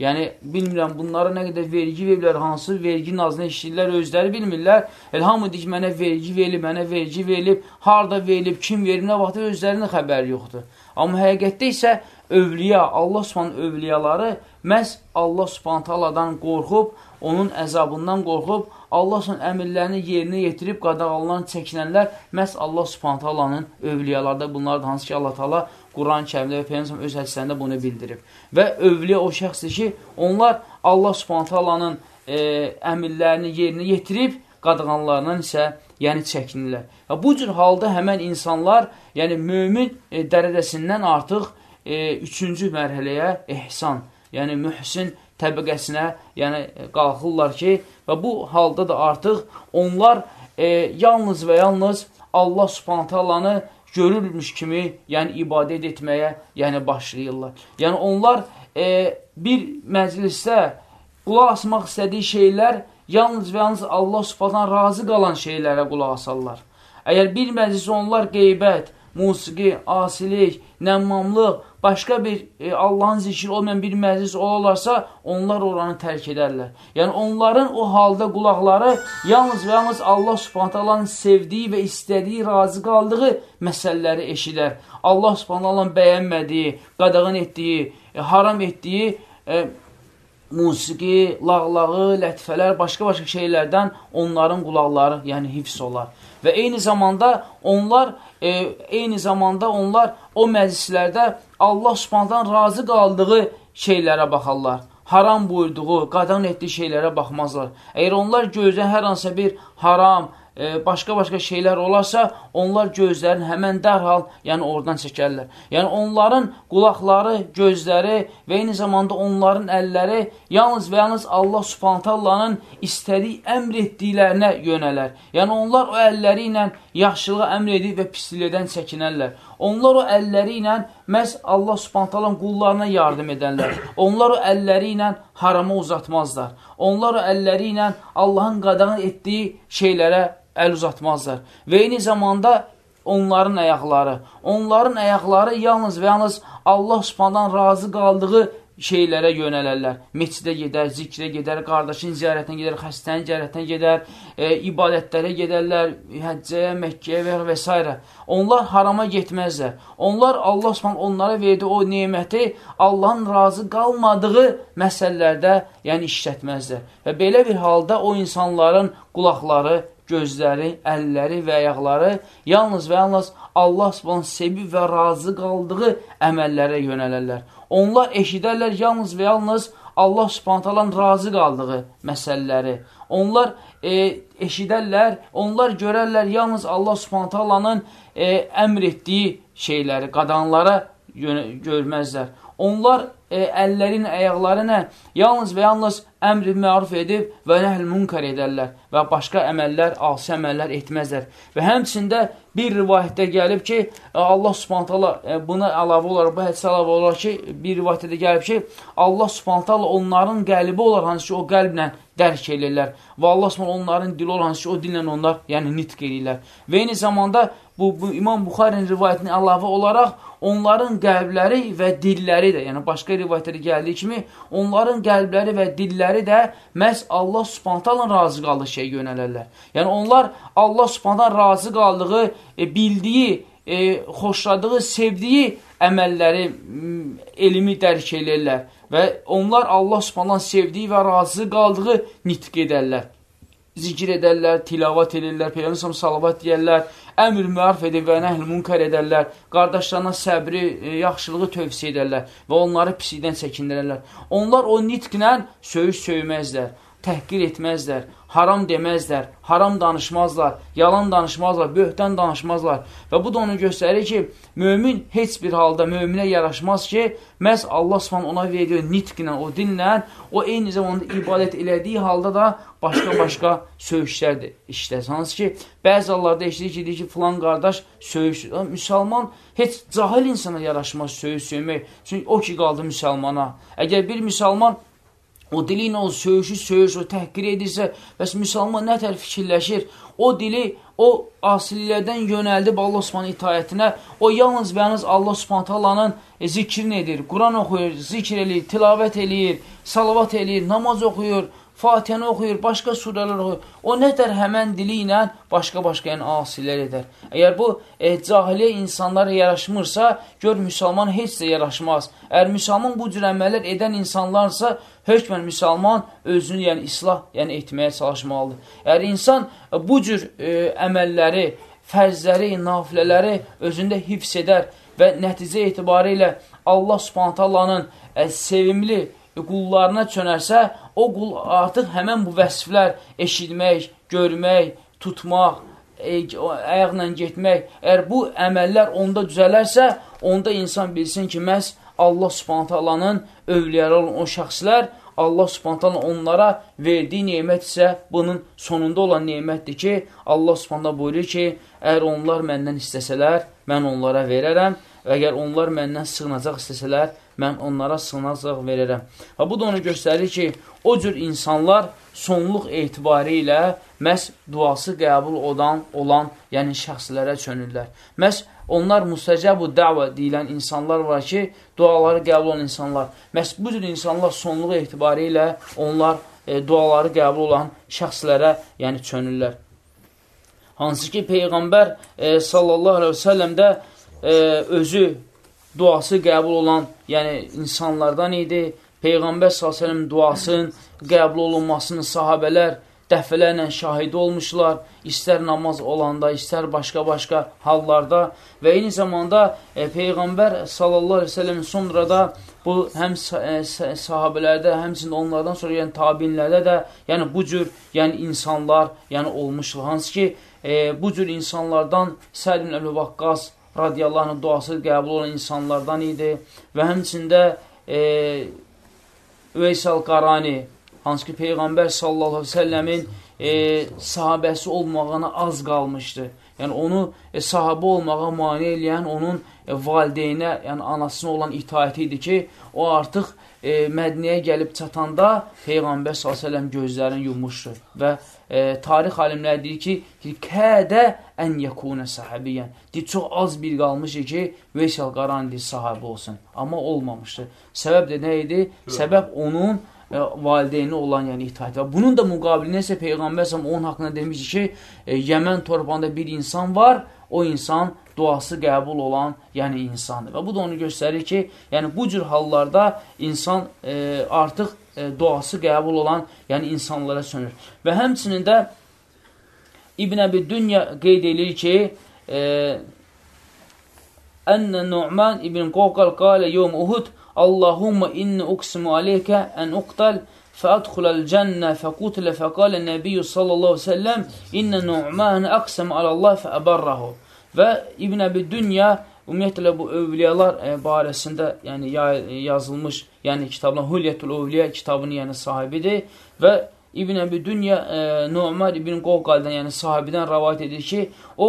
Yəni, bilmirəm, bunlara nə qədər vergi verirlər, hansı vergi nazını işləyirlər, özləri bilmirlər. El, hamı deyir ki, mənə vergi verilib, mənə vergi verilib, harada verilib, kim verib, nə vaxtı özlərinin xəbəri yoxdur. Amma həqiqətdə isə övliya, Allah subhanın övliyaları məhz Allah subhanət aladan qorxub, onun əzabından qorxub, Allah subhanın əmirlərini yerinə yetirib, qadağalarını çəkinənlər məhz Allah subhanət alanın övliyalarda bunlardır, hansı ki Allah taala Quran-ı kərimdə və Peyyəmsəm öz hədislərində bunu bildirib. Və övliyə o şəxsdir ki, onlar Allah subhanətə alanın e, əmirlərini yerinə yetirib, qadğanlarından isə yəni çəkinirlər. Və bu cür halda həmən insanlar, yəni mömin e, dərəcəsindən artıq e, üçüncü mərhələyə ehsan, yəni mühsin təbəqəsinə yəni qalxırlar ki, və bu halda da artıq onlar e, yalnız və yalnız Allah subhanətə alanı görülmüş kimi, yəni ibadət etməyə, yəni başlayırlar. Yəni onlar e, bir məclisdə qulaq asmaq istədiyi şeylər yalnız və yalnız Allah subhanadan razı qalan şeylərə qulaq asarlar. Əgər bir məclisdə onlar qeybət, musiqi, asilik, nəmmamlıq, başqa bir e, Allahın zikri olmayan bir məclis olarlarsa, onlar oranı tərk edərlər. Yəni, onların o halda qulaqları yalnız və yalnız Allah subhanətəlanın sevdiyi və istədiyi, razı qaldığı məsələləri eşidər. Allah subhanətəlanın bəyənmədiyi, qadağan etdiyi, e, haram etdiyi e, musiqi, lağlağı, lətifələr, başqa-başqa şeylərdən onların qulaqları, yəni hifz olar. Və eyni zamanda onlar e, eyni zamanda onlar o məclislərdə Allah subhanətən razı qaldığı şeylərə baxarlar. haram buyurduğu, qadağan etdiyi şeylərə baxmazlar. Əgər onlar gözdən hər hansısa bir haram, başqa-başqa şeylər olarsa, onlar gözlərini həmən dərhal, yəni oradan çəkərlər. Yəni onların qulaqları, gözləri və eyni zamanda onların əlləri yalnız və yalnız Allah Subhanahu istədiyi, əmr etdiklərinə yönələr. Yəni onlar o əlləri ilə yaxşılığa əmr edib və pislikdən çəkinərlər. Onlar o əlləri ilə məhz Allah Subhanahu taallanın qullarına yardım edənlər. Onlar o əlləri ilə harama uzatmazlar. Onlar o əlləri ilə Allahın qadağan etdiyi şeylərə əl uzatmazlar. Və eyni zamanda onların ayaqları, onların ayaqları yalnız və yalnız Allah subhandan razı qaldığı şeylərə yönələrlər. Meçidə gedər, zikrə gedər, qardaşın ziyarətinə gedər, xəstənin ziyarətinə gedər, e, ibadətlərə gedərlər, həccəyə, Məkkəyə və, və s. Onlar harama getməzlər. Onlar Allah Subhanahu onlara verdiyi o neməti Allahın razı qalmadığı məsələlərdə, yəni işlətməzlər. Və belə bir halda o insanların qulaqları gözləri, əlləri və ayaqları yalnız və yalnız Allah subhanə sevib və razı qaldığı əməllərə yönələrlər. Onlar eşidərlər yalnız və yalnız Allah subhanətələ razı qaldığı məsələləri. Onlar e, eşidərlər, onlar görərlər yalnız Allah subhanətələnin e, əmr etdiyi şeyləri, qadanlara görməzlər. Onlar e, əllərin, ayaqlarına yalnız və yalnız əmr məruf edib və nəhl münkar edərlər və başqa əməllər, asi əməllər etməzlər. Və həmçində bir rivayətdə gəlib ki, e, Allah subhantala e, buna əlavə olaraq, bu hədisə əlavə olaraq ki, bir rivayətdə gəlib ki, Allah subhantala onların qəlbi olar, hansı ki, o qəlblə dərk edirlər və Allah subhantala onların dili olar, hansı ki, o dillə onlar, yəni nitq edirlər. Və eyni zamanda bu, bu İmam Buxarinin rivayətinə əlavə olaraq onların qəlbləri və dilləri də, yəni başqa rivayətləri gəldiyi kimi, onların qəlbləri və dilləri də məhz Allah subhantalın razı qaldığı şeyə yönələrlər. Yəni onlar Allah subhantan razı qaldığı, e, bildiyi, e, xoşladığı, sevdiyi əməlləri, elmi dərk eləyirlər və onlar Allah subhantan sevdiyi və razı qaldığı nitq edərlər zikir edərlər, tilavat edirlər, Peyğəmbər salavat deyərlər, əmr müarif edir və nəhl münkar edərlər, qardaşlarına səbri, e, yaxşılığı tövsiyə edərlər və onları pisikdən çəkindirərlər. Onlar o nitqlə söyüş söyməzlər, təhqir etməzlər, haram deməzlər, haram danışmazlar, yalan danışmazlar, böhtən danışmazlar. Və bu da onu göstərir ki, mömin heç bir halda möminə yaraşmaz ki, məhz Allah subhan ona veriyor nitqlə, o dinlə, o eyni zamanda ibadət elədiyi halda da başqa-başqa söyüşlərdir işləsin. Hansı ki, bəzi hallarda eşidir ki, deyir ki, filan qardaş söyüş. Müsəlman heç cahil insana yaraşmaz söyüş söymək. Çünki o ki, qaldı müsəlmana. Əgər bir müsəlman o dili ilə o söyüşü söyüş, o təhqir edirsə, bəs müsəlman nə tər fikirləşir? O dili, o asililərdən yönəldib Allah Subhanahu itayətinə, o yalnız və yalnız Allah Subhanahu e, zikrini edir, Quran oxuyur, zikr eləyir, tilavət eləyir, salavat eləyir, namaz oxuyur, Fatihəni oxuyur, başqa surələr oxuyur. O nədər həmən dili ilə başqa-başqa yəni asilər edər. Əgər bu e, cahiliyə insanlara yaraşmırsa, gör müsəlman heç də yaraşmaz. Əgər müsəlman bu cür əməllər edən insanlarsa, hökmən müsəlman özünü yəni islah yəni etməyə çalışmalıdır. Əgər insan bu cür e, əməlləri, fərzləri, nafilələri özündə hifz edər və nəticə etibarı ilə Allah subhanət Allah'ın e, sevimli qullarına çönərsə, o qul artıq həmən bu vəsflər eşitmək, görmək, tutmaq, e, ayaqla getmək, əgər bu əməllər onda düzələrsə, onda insan bilsin ki, məhz Allah subhanət Allah'ın övliyyəri olan o şəxslər, Allah subhanət Allah onlara verdiyi nemət isə bunun sonunda olan nemətdir ki, Allah subhanət buyurur ki, əgər onlar məndən istəsələr, mən onlara verərəm. Və əgər onlar məndən sığınacaq istəsələr, mən onlara sığınacaq verərəm. Və bu da onu göstərir ki, o cür insanlar sonluq etibarı ilə məhz duası qəbul olan, olan yəni şəxslərə çönürlər. Məhz onlar müstəcəbu dəvə deyilən insanlar var ki, duaları qəbul olan insanlar. Məhz bu cür insanlar sonluq etibarı ilə onlar e, duaları qəbul olan şəxslərə yəni çönürlər. Hansı ki, Peyğəmbər e, sallallahu aleyhi və səlləm də e, özü duası qəbul olan yəni insanlardan idi. Peyğəmbər s.ə.v duasının qəbul olunmasını sahabələr dəfələrlə şahidi olmuşlar, istər namaz olanda, istər başqa-başqa hallarda və eyni zamanda e, Peyğəmbər sallallahu aleyhi ve sellem sonra da bu həm sahabələrdə, həmçinin onlardan sonra yəni tabinlərdə də, yəni bu cür yəni insanlar yəni olmuşlar. Hansı ki, e, bu cür insanlardan Səd ibn Əbu Vaqqas radiyallahu duası qəbul olan insanlardan idi və həmçində e, Üveysal Qarani, hansı ki, Peyğəmbər sallallahu aleyhi ve səlləmin e, sahabəsi olmağına az qalmışdı. Yəni onu e, sahabə olmağa mani eləyən onun e, valideynə, yəni anasına olan itaəti idi ki, o artıq e, Mədniyə gəlib çatanda Peyğəmbər s.ə.v gözlərini yummuşdur və e, tarix alimləri deyir ki, kədə ən yəkunə sahabiyyən. Deyir, çox az bir qalmışdır ki, Veysel Qarandi sahabə olsun. Amma olmamışdır. Səbəb də nə idi? Səbəb onun e, valideyni olan yəni itaət. Və bunun da müqabilində isə Peyğəmbər onun haqqında demişdi ki, e, Yəmən torpağında bir insan var, o insan duası qəbul olan, yəni insandır. Və bu da onu göstərir ki, yəni bu cür hallarda insan e, artıq E, duası qəbul olan, yəni insanlara sönür. Və həmçinin də İbn Əbi Dünya qeyd edir ki, e, Ənə Nu'man İbn Qoqal qalə yom Uhud, Allahumma inni uqsimu aleyke ən uqtal fəədxuləl cənnə fəqutlə fəqalə nəbiyyü sallallahu səlləm innə Nu'man əqsəm alallah fəəbərrahu. Və İbn Əbi Dünya ümumiyyətlə bu övliyalar e, barəsində yəni yazılmış yəni kitabla Hülyetul Övliya kitabının yəni sahibidir və İbn Əbi Dünya e, Nu'man İbn Qoqaldan, yəni sahibidən rəvayət edir ki, o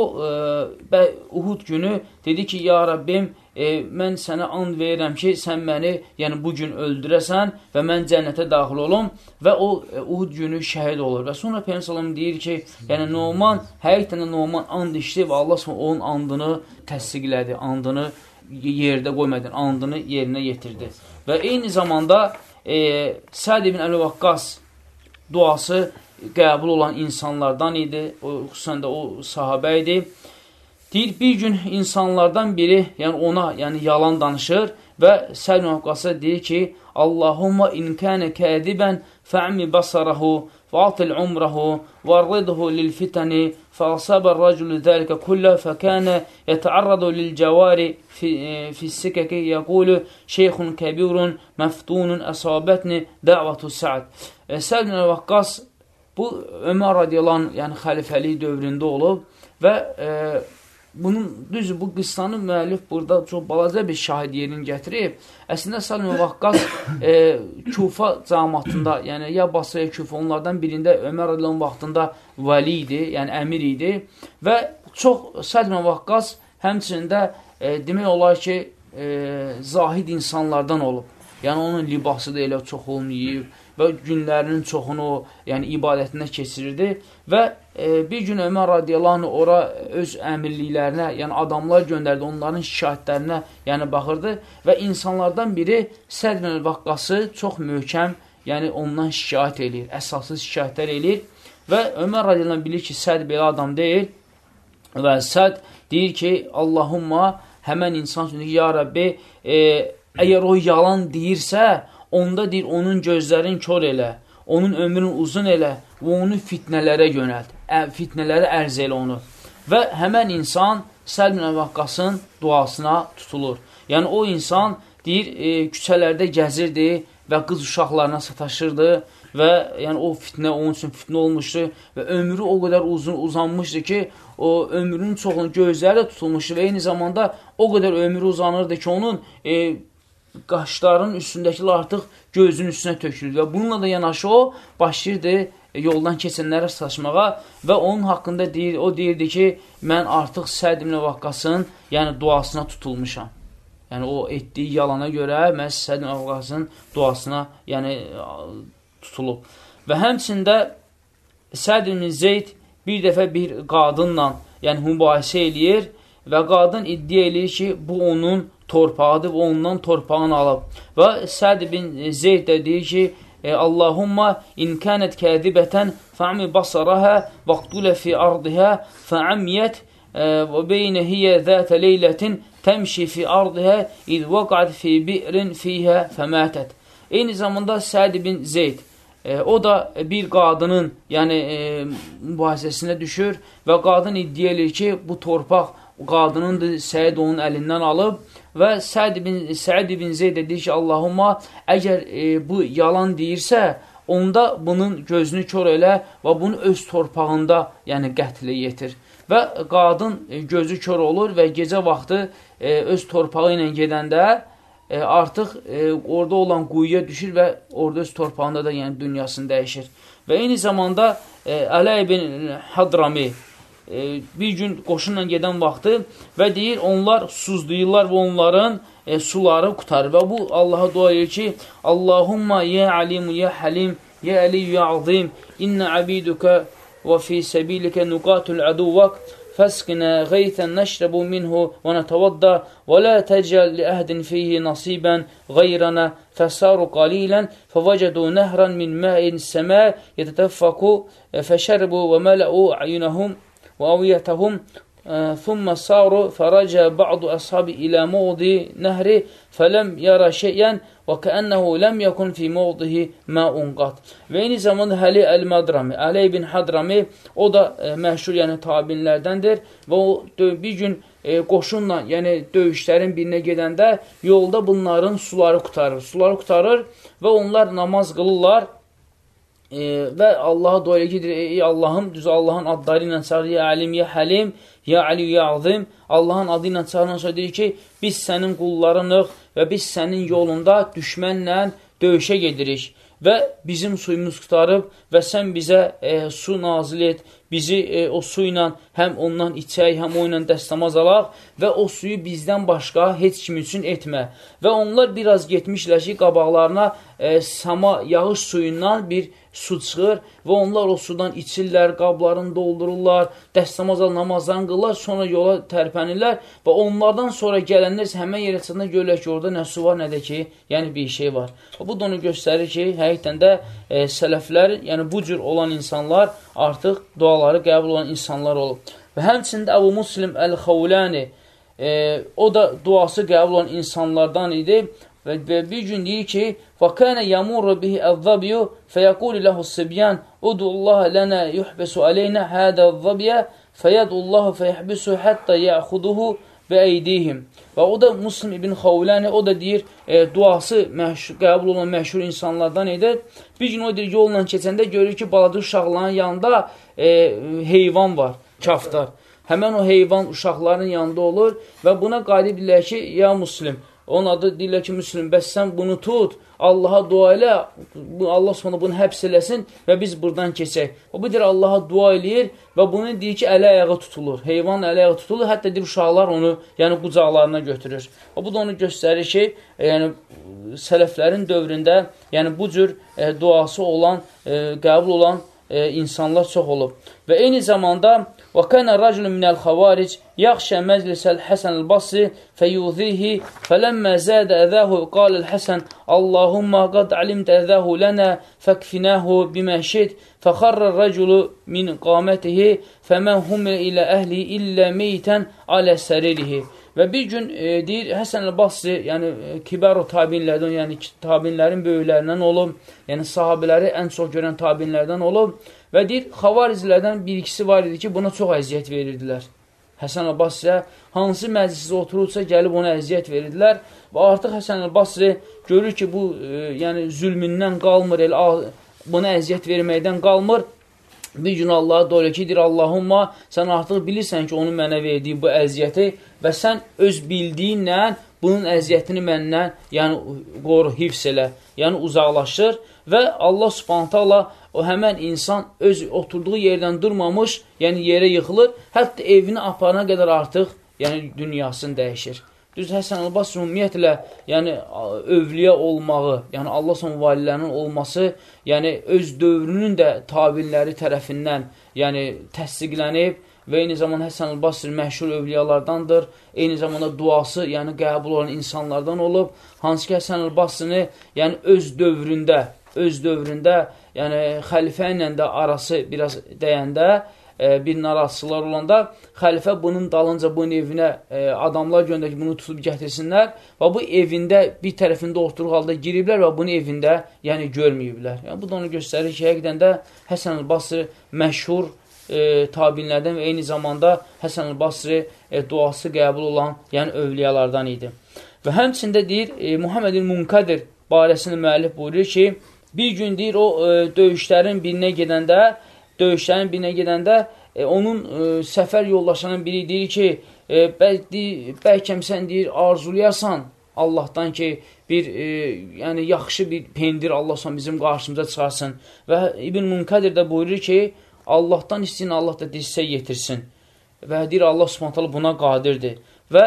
e, Uhud günü dedi ki, ya Rabbim, e, mən sənə and verirəm ki, sən məni yəni bu gün öldürəsən və mən cənnətə daxil olum və o e, Uhud günü şəhid olur. Və sonra Peyğəmbər sallallahu deyir ki, yəni Nu'man həqiqətən Nu'man and içdi və Allah onun andını təsdiqlədi, andını yerdə qoymadı, andını yerinə yetirdi. Və eyni zamanda e, Səd ibn Əl-Vaqqas duası qəbul olan insanlardan idi, o, xüsusən də o sahabə idi. Deyir, bir gün insanlardan biri, yəni ona yəni yalan danışır və Səl Mühaqqası deyir ki, Allahumma in kənə kədibən fə'mi basarahu وأعطل عمره وأرضه للفتن فأصاب الرجل ذلك كله فكان يتعرض للجوار في, في السكك يقول شيخ كبير مفتون أصابتني دعوة السعد Səd bin Əl-Vaqqas bu Ömər radiyallahu yəni xəlifəlik dövründə olub və e, bunun düzdür, bu qıssanı müəllif burada çox balaca bir şahid yerini gətirib. Əslində Səd bin Əl-Vaqqas [COUGHS] e, Kufa camatında, yəni ya Basra ya Kufa onlardan birində Ömər radiyallahu vaxtında vəli idi, yəni əmir idi və çox Səd bin Əl-Vaqqas həmçində e, demək olar ki, e, zahid insanlardan olub. Yəni onun libası da elə çox olmayıb və günlərinin çoxunu yəni ibadətində keçirirdi və e, bir gün Ömər radiyallahu ora öz əmirliklərinə, yəni adamlar göndərdi, onların şikayətlərinə yəni baxırdı və insanlardan biri Səd bin Vaqqası çox möhkəm, yəni ondan şikayət eləyir, əsassız şikayətlər eləyir və Ömər radiyallahu bilir ki, Səd belə adam deyil və Səd deyir ki, Allahumma həmən insan üçün, ya Rəbbi, e, əgər o yalan deyirsə, onda deyir, onun gözlərin kör elə, onun ömrün uzun elə və onu fitnələrə yönəlt, fitnələrə ərz elə onu. Və həmən insan Səlmin Əvvaqqasın duasına tutulur. Yəni, o insan deyir, e, küçələrdə gəzirdi və qız uşaqlarına sataşırdı və yəni o fitnə onun üçün fitnə olmuşdu və ömrü o qədər uzun uzanmışdı ki, o ömrünün çoxunu gözləri tutulmuşdu və eyni zamanda o qədər ömrü uzanırdı ki, onun e, qaşların üstündəkilər artıq gözünün üstünə tökülür və bununla da yanaşı o başlayırdı yoldan keçənlərə saçmağa və onun haqqında deyir, o deyirdi ki, mən artıq Səd ibn Vaqqasın yəni duasına tutulmuşam. Yəni o etdiyi yalana görə mən Səd ibn Vaqqasın duasına yəni tutulub. Və həmçində Səd ibn Zeyd bir dəfə bir qadınla yəni mübahisə eləyir və qadın iddia eləyir ki, bu onun torpağıdır və ondan torpağını alıb. Və Səd bin Zeyd də deyir ki, e, Allahumma in kənət kədibətən fə'mi basarəhə vaqtulə fi ardihə fə'amiyyət e, və beynə hiyə zətə leylətin təmşi fi ardihə id vəqad fi bi'rin fiyhə fəmətət. Eyni zamanda Səd bin Zeyd E, o da bir qadının yəni e, mübahisəsinə düşür və qadın iddia edir ki, bu torpaq qadınındır, Səid onun əlindən alıb və Səd ibn, Səd ibn Zeyd deyir ki, Allahumma, əgər e, bu yalan deyirsə, onda bunun gözünü kör elə və bunu öz torpağında yəni qətlə yetir. Və qadın e, gözü kör olur və gecə vaxtı e, öz torpağı ilə gedəndə e, artıq e, orada olan quyuya düşür və orada öz torpağında da yəni dünyasını dəyişir. Və eyni zamanda e, Ələ ibn Hadrami e, bir gün qoşunla gedən vaxtı və deyir, onlar suzlayırlar və onların e, suları qutarır. Və bu Allaha dua edir ki, Allahumma ya alim, ya halim, ya aliyyü, ya azim, inna abiduka və fi səbilikə nuqatul aduvvak فاسقنا غيثا نشرب منه ونتوضا ولا تجعل لأهد فيه نصيبا غيرنا فصاروا قليلا فوجدوا نهرا من ماء السماء يتدفق فشربوا وملأوا أعينهم وأويتهم ثم صاروا فرجع بعض أصحاب إلى موضع نهر فلم يرى شيئا və kəənəhu ləm yakun fi mevdihi ma'un qat. Və eyni zamanda Həli Əl-Madrami, Əli ibn Hadrami, o da e, məşhur, yəni tabinlərdəndir və o bir gün e, qoşunla, yəni döyüşlərin birinə gedəndə yolda bunların suları qutarır. Suları qutarır və onlar namaz qılırlar e, və Allaha dua edir, ey Allahım, düz Allahın adları ilə çağır, ya Əlim, ya Həlim, ya Ali, ya Azim, Allahın adı ilə çağıran sonra deyir ki, biz sənin qullarınıq və biz sənin yolunda düşmənlə döyüşə gedirik və bizim suyumuz qutarıb və sən bizə e, su nazil et, bizi e, o su ilə həm ondan içək, həm o ilə dəstəmaz alaq və o suyu bizdən başqa heç kim üçün etmə. Və onlar biraz getmişlər ki, qabaqlarına e, sama, yağış suyundan bir su çıxır və onlar o sudan içirlər, qablarını doldururlar, dəstəmazal namazdan qılırlar, sonra yola tərpənirlər və onlardan sonra gələnlər həmən yerə çıxanda görürlər ki, orada nə su var, nə də ki, yəni bir şey var. Bu da onu göstərir ki, həqiqətən də e, sələflər, yəni bu cür olan insanlar artıq duaları qəbul olan insanlar olub. Və həmçində Əbu Muslim Əl-Xavləni, e, o da duası qəbul olan insanlardan idi Və, və bir gün deyir ki, وَكَانَ يَمُرُ بِهِ الظَّبْيُ فَيَقُولِ لَهُ السِّبْيَانِ اُدُوا اللّٰهَ لَنَا يُحْبَسُ عَلَيْنَا هَذَا الظَّبْيَ فَيَدُ اللّٰهُ فَيَحْبِسُ حَتَّى يَأْخُدُهُ بِأَيْدِيهِمْ Və o da Muslim ibn Xavləni, o da deyir, e, duası məşhur, qəbul olan məşhur insanlardan idi. Bir gün o deyir, yolla keçəndə görür ki, balaca uşaqların yanında e, heyvan var, kaftar. Həmən o heyvan uşaqların yanında olur və buna qalib deyirlər ki, ya Muslim, Onun adı deyirlər ki, Müslüm, bəs sən bunu tut, Allaha dua elə, Allah sonra bunu həbs eləsin və biz buradan keçək. O bu deyir, Allaha dua eləyir və bunu deyir ki, ələ ayağı tutulur. Heyvan ələ ayağı tutulur, hətta deyir, uşaqlar onu yəni qucaqlarına götürür. O bu da onu göstərir ki, e, yəni sələflərin dövründə yəni bu cür e, duası olan, e, qəbul olan e, insanlar çox olub. Və eyni zamanda və kənə rəculun minəl xavaric yaxşə məclisəl Həsən el-Basri fəyuzihi fələmmə zədə əzəhu qaləl Həsən Allahumma qad alimtə əzəhu lənə fəkfinəhu bimə şid fəxarrə rəculu min qamətihi fəmən humə ilə əhli illə meytən alə səririhi Və bir gün e, deyir, Həsən el-Basri, yəni e, kibar o tabinlərdən, yəni tabinlərin böyüklərindən olub, yəni sahabiləri ən çox görən tabinlərdən olub və deyir, xavarizlərdən bir ikisi var idi ki, buna çox əziyyət verirdilər. Həsən el-Basriyə hansı məclisə oturursa gəlib ona əziyyət verirdilər və artıq Həsən el-Basri görür ki, bu e, yəni zülmündən qalmır, elə buna əziyyət verməkdən qalmır Bir gün Allaha dua ki, deyir, Allahumma, sən artıq bilirsən ki, onun mənə verdiyi bu əziyyəti və sən öz bildiyinlə bunun əziyyətini məndən, yəni qoru, hifz elə, yəni uzaqlaşır və Allah subhanətə Allah o həmən insan öz oturduğu yerdən durmamış, yəni yerə yıxılır, hətta evini aparana qədər artıq, yəni dünyasını dəyişir. Düz Həsən Albas ümumiyyətlə, yəni övliyə olmağı, yəni Allah son valilərinin olması, yəni öz dövrünün də tabinləri tərəfindən, yəni təsdiqlənib və eyni zamanda Həsən Albasr məşhur övliyalardandır. Eyni zamanda duası, yəni qəbul olan insanlardan olub. Hansı ki Həsən Albasrını, yəni öz dövründə, öz dövründə, yəni xəlifə ilə də arası biraz dəyəndə, e, bir narazıçılar olanda xəlifə bunun dalınca bunun evinə e, adamlar göndər ki, bunu tutub gətirsinlər və bu evində bir tərəfində oturuq halda giriblər və bunu evində yəni görməyiblər. Yəni, bu da onu göstərir ki, həqiqdən də Həsən Basri məşhur e, tabinlərdən və eyni zamanda Həsən el-Basri e, duası qəbul olan, yəni övliyalardan idi. Və həmçində deyir, e, Muhammedin Munkadir barəsində müəllif buyurur ki, bir gün deyir, o e, döyüşlərin birinə gedəndə, döyüşlərin birinə gedəndə e, onun e, səfər yoldaşlarının biri deyir ki, e, bəl, deyir, bəlkəm sən deyir, arzulayasan Allahdan ki, bir e, yəni yaxşı bir pendir Allah son bizim qarşımıza çıxarsın. Və İbn Munkadir də buyurur ki, Allahdan istəyin, Allah da dirsə yetirsin. Və deyir, Allah subhanətələ buna qadirdir. Və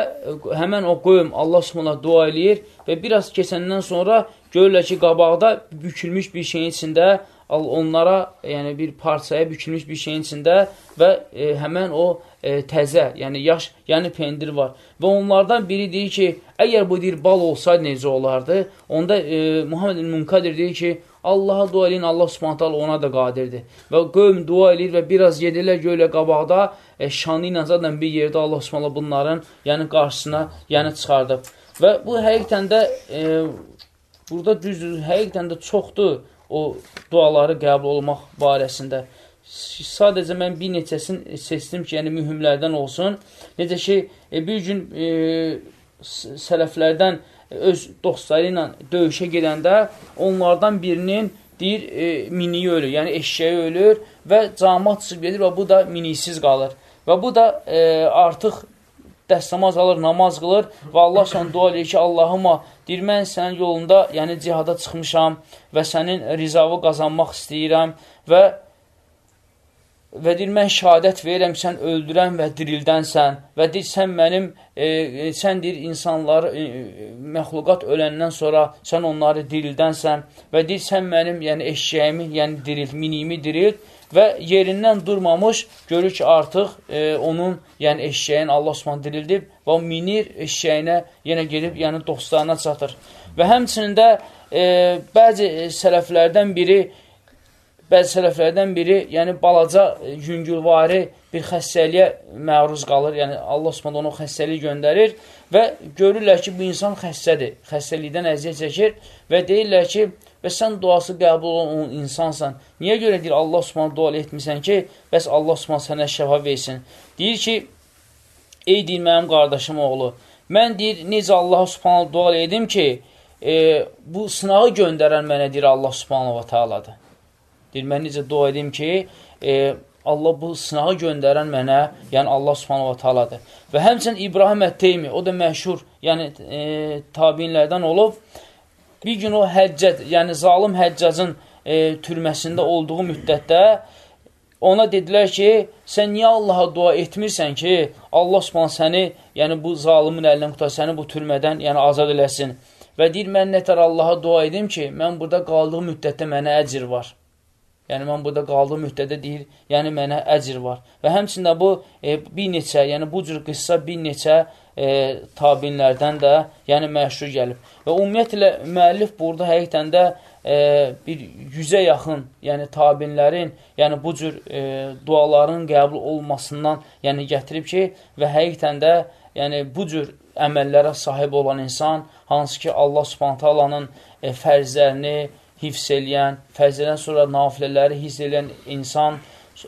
həmən o qoyum Allah subhanətələ dua eləyir və biraz keçəndən sonra görürlər ki, qabaqda bükülmüş bir şeyin içində onlara, yəni bir parçaya bükülmüş bir şeyin içində və e, həmən o e, təzə, yəni yaş, yəni pendir var. Və onlardan biri deyir ki, əgər bu deyir bal olsaydı necə olardı? Onda e, Muhammed Munkadir deyir ki, Allaha dua eləyin, Allah subhanətələ ona da qadirdir. Və qövm dua eləyir və biraz gedirlər göylə qabaqda, e, şanı ilə zaten bir yerdə Allah subhanətələ bunların yəni qarşısına yəni çıxardıb. Və bu həqiqətən də e, burada düzdür, həqiqətən də çoxdur o duaları qəbul olmaq barəsində sadəcə mən bir neçəsini seçdim ki, yəni mühümlərdən olsun. Necə ki, e, bir gün e, sələflərdən öz dostları ilə döyüşə gedəndə onlardan birinin deyir, e, miniyi ölür, yəni eşşəyi ölür və camat çıxıb gedir və bu da minisiz qalır. Və bu da e, artıq dəstəmaz alır, namaz qılır və Allah sən dua edir ki, Allahıma, deyir, mən sənin yolunda, yəni cihada çıxmışam və sənin rizavı qazanmaq istəyirəm və və deyir, mən şəhadət verirəm, sən öldürən və dirildənsən və deyir, sən mənim, e, e, sən deyir, insanları, e, e, məxluqat öləndən sonra sən onları dirildənsən və deyir, sən mənim, yəni eşyəyimi, yəni dirilt, minimi dirilt və yerindən durmamış görür ki, artıq e, onun, yəni eşyəyin Allah Osman dirildib və o minir eşyəyinə yenə gedib, yəni dostlarına çatır. Və həmçinin də e, bəzi sələflərdən biri bəzi sələflərdən biri, yəni balaca e, yüngülvari bir xəstəliyə məruz qalır. Yəni Allah Subhanahu onu xəstəliyi göndərir və görürlər ki, bu insan xəstədir. Xəstəlikdən əziyyət çəkir və deyirlər ki, və sən duası qəbul olan insansan. Niyə görə deyir Allah Subhanahu dua etmirsən ki, bəs Allah Subhanahu sənə şəfa versin. Deyir ki, ey deyir mənim qardaşım oğlu, mən deyir necə Allah Subhanahu dua edim ki, e, bu sınağı göndərən mənə deyir Allah Subhanahu va Taaladır. Deyir, mən necə dua edim ki, e, Allah bu sınağı göndərən mənə, yəni Allah subhanahu wa ta'aladır. Və həmçin İbrahim Ət-Teymi, o da məşhur, yəni e, tabinlərdən olub, bir gün o həccət, yəni zalim həccacın e, türməsində olduğu müddətdə ona dedilər ki, sən niyə Allaha dua etmirsən ki, Allah subhanahu səni, yəni bu zalimin əlindən qutar, səni bu türmədən yəni azad eləsin. Və deyir, mən nətər Allaha dua edim ki, mən burada qaldığım müddətdə mənə əcr var. Yəni, mən burada qaldığım müddədə deyir, yəni mənə əcr var. Və həmçində bu, e, bir neçə, yəni bu cür qıssa bir neçə e, tabinlərdən də, yəni məşhur gəlib. Və ümumiyyətlə, müəllif burada həqiqətən də e, bir yüzə yaxın, yəni tabinlərin, yəni bu cür e, duaların qəbul olmasından, yəni gətirib ki, və həqiqətən də, yəni bu cür əməllərə sahib olan insan, hansı ki, Allah subhanətə alanın e, fərzlərini, hifz eləyən, fəzlədən sonra nafilələri hifz eləyən insan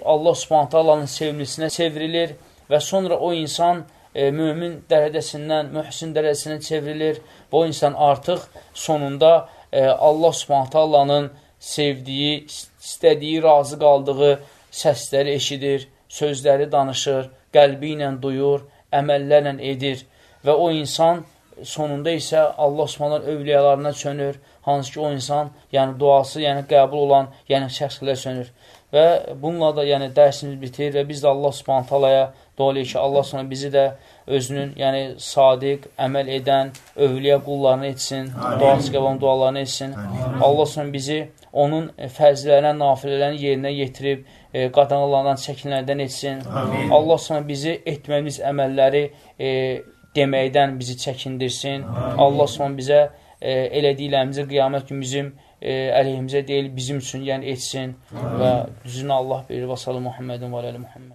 Allah subhanətə Allahın sevimlisinə çevrilir və sonra o insan e, mümin dərəcəsindən, mühsin dərəcəsindən çevrilir. Və o insan artıq sonunda e, Allah subhanətə Allahın sevdiyi, istədiyi, razı qaldığı səsləri eşidir, sözləri danışır, qəlbi ilə duyur, əməllərlə edir və o insan sonunda isə Allah subhanətə övliyalarına çönür, hansı ki o insan, yəni duası, yəni qəbul olan, yəni şəxslər sönür. Və bununla da yəni dərsimiz bitir və biz də Allah Subhanahu taalaya dua eləyik ki, Allah sonra bizi də özünün, yəni sadiq, əməl edən övliya qullarını etsin, duası qəbul dualarını etsin. Amin. Allah sonra bizi onun fərzlərinə, nafilələrini yerinə yetirib, e, qadağanlardan çəkinlərdən etsin. Amin. Allah sonra bizi etməyimiz əməlləri e, deməkdən bizi çəkindirsin. Amin. Allah sonra bizə e, elədiklərimizi qiyamət gün bizim e, əleyhimizə deyil, bizim üçün yəni etsin Amin. və düzünü Allah bilir. Və salı Muhammedin və aləli Muhammed.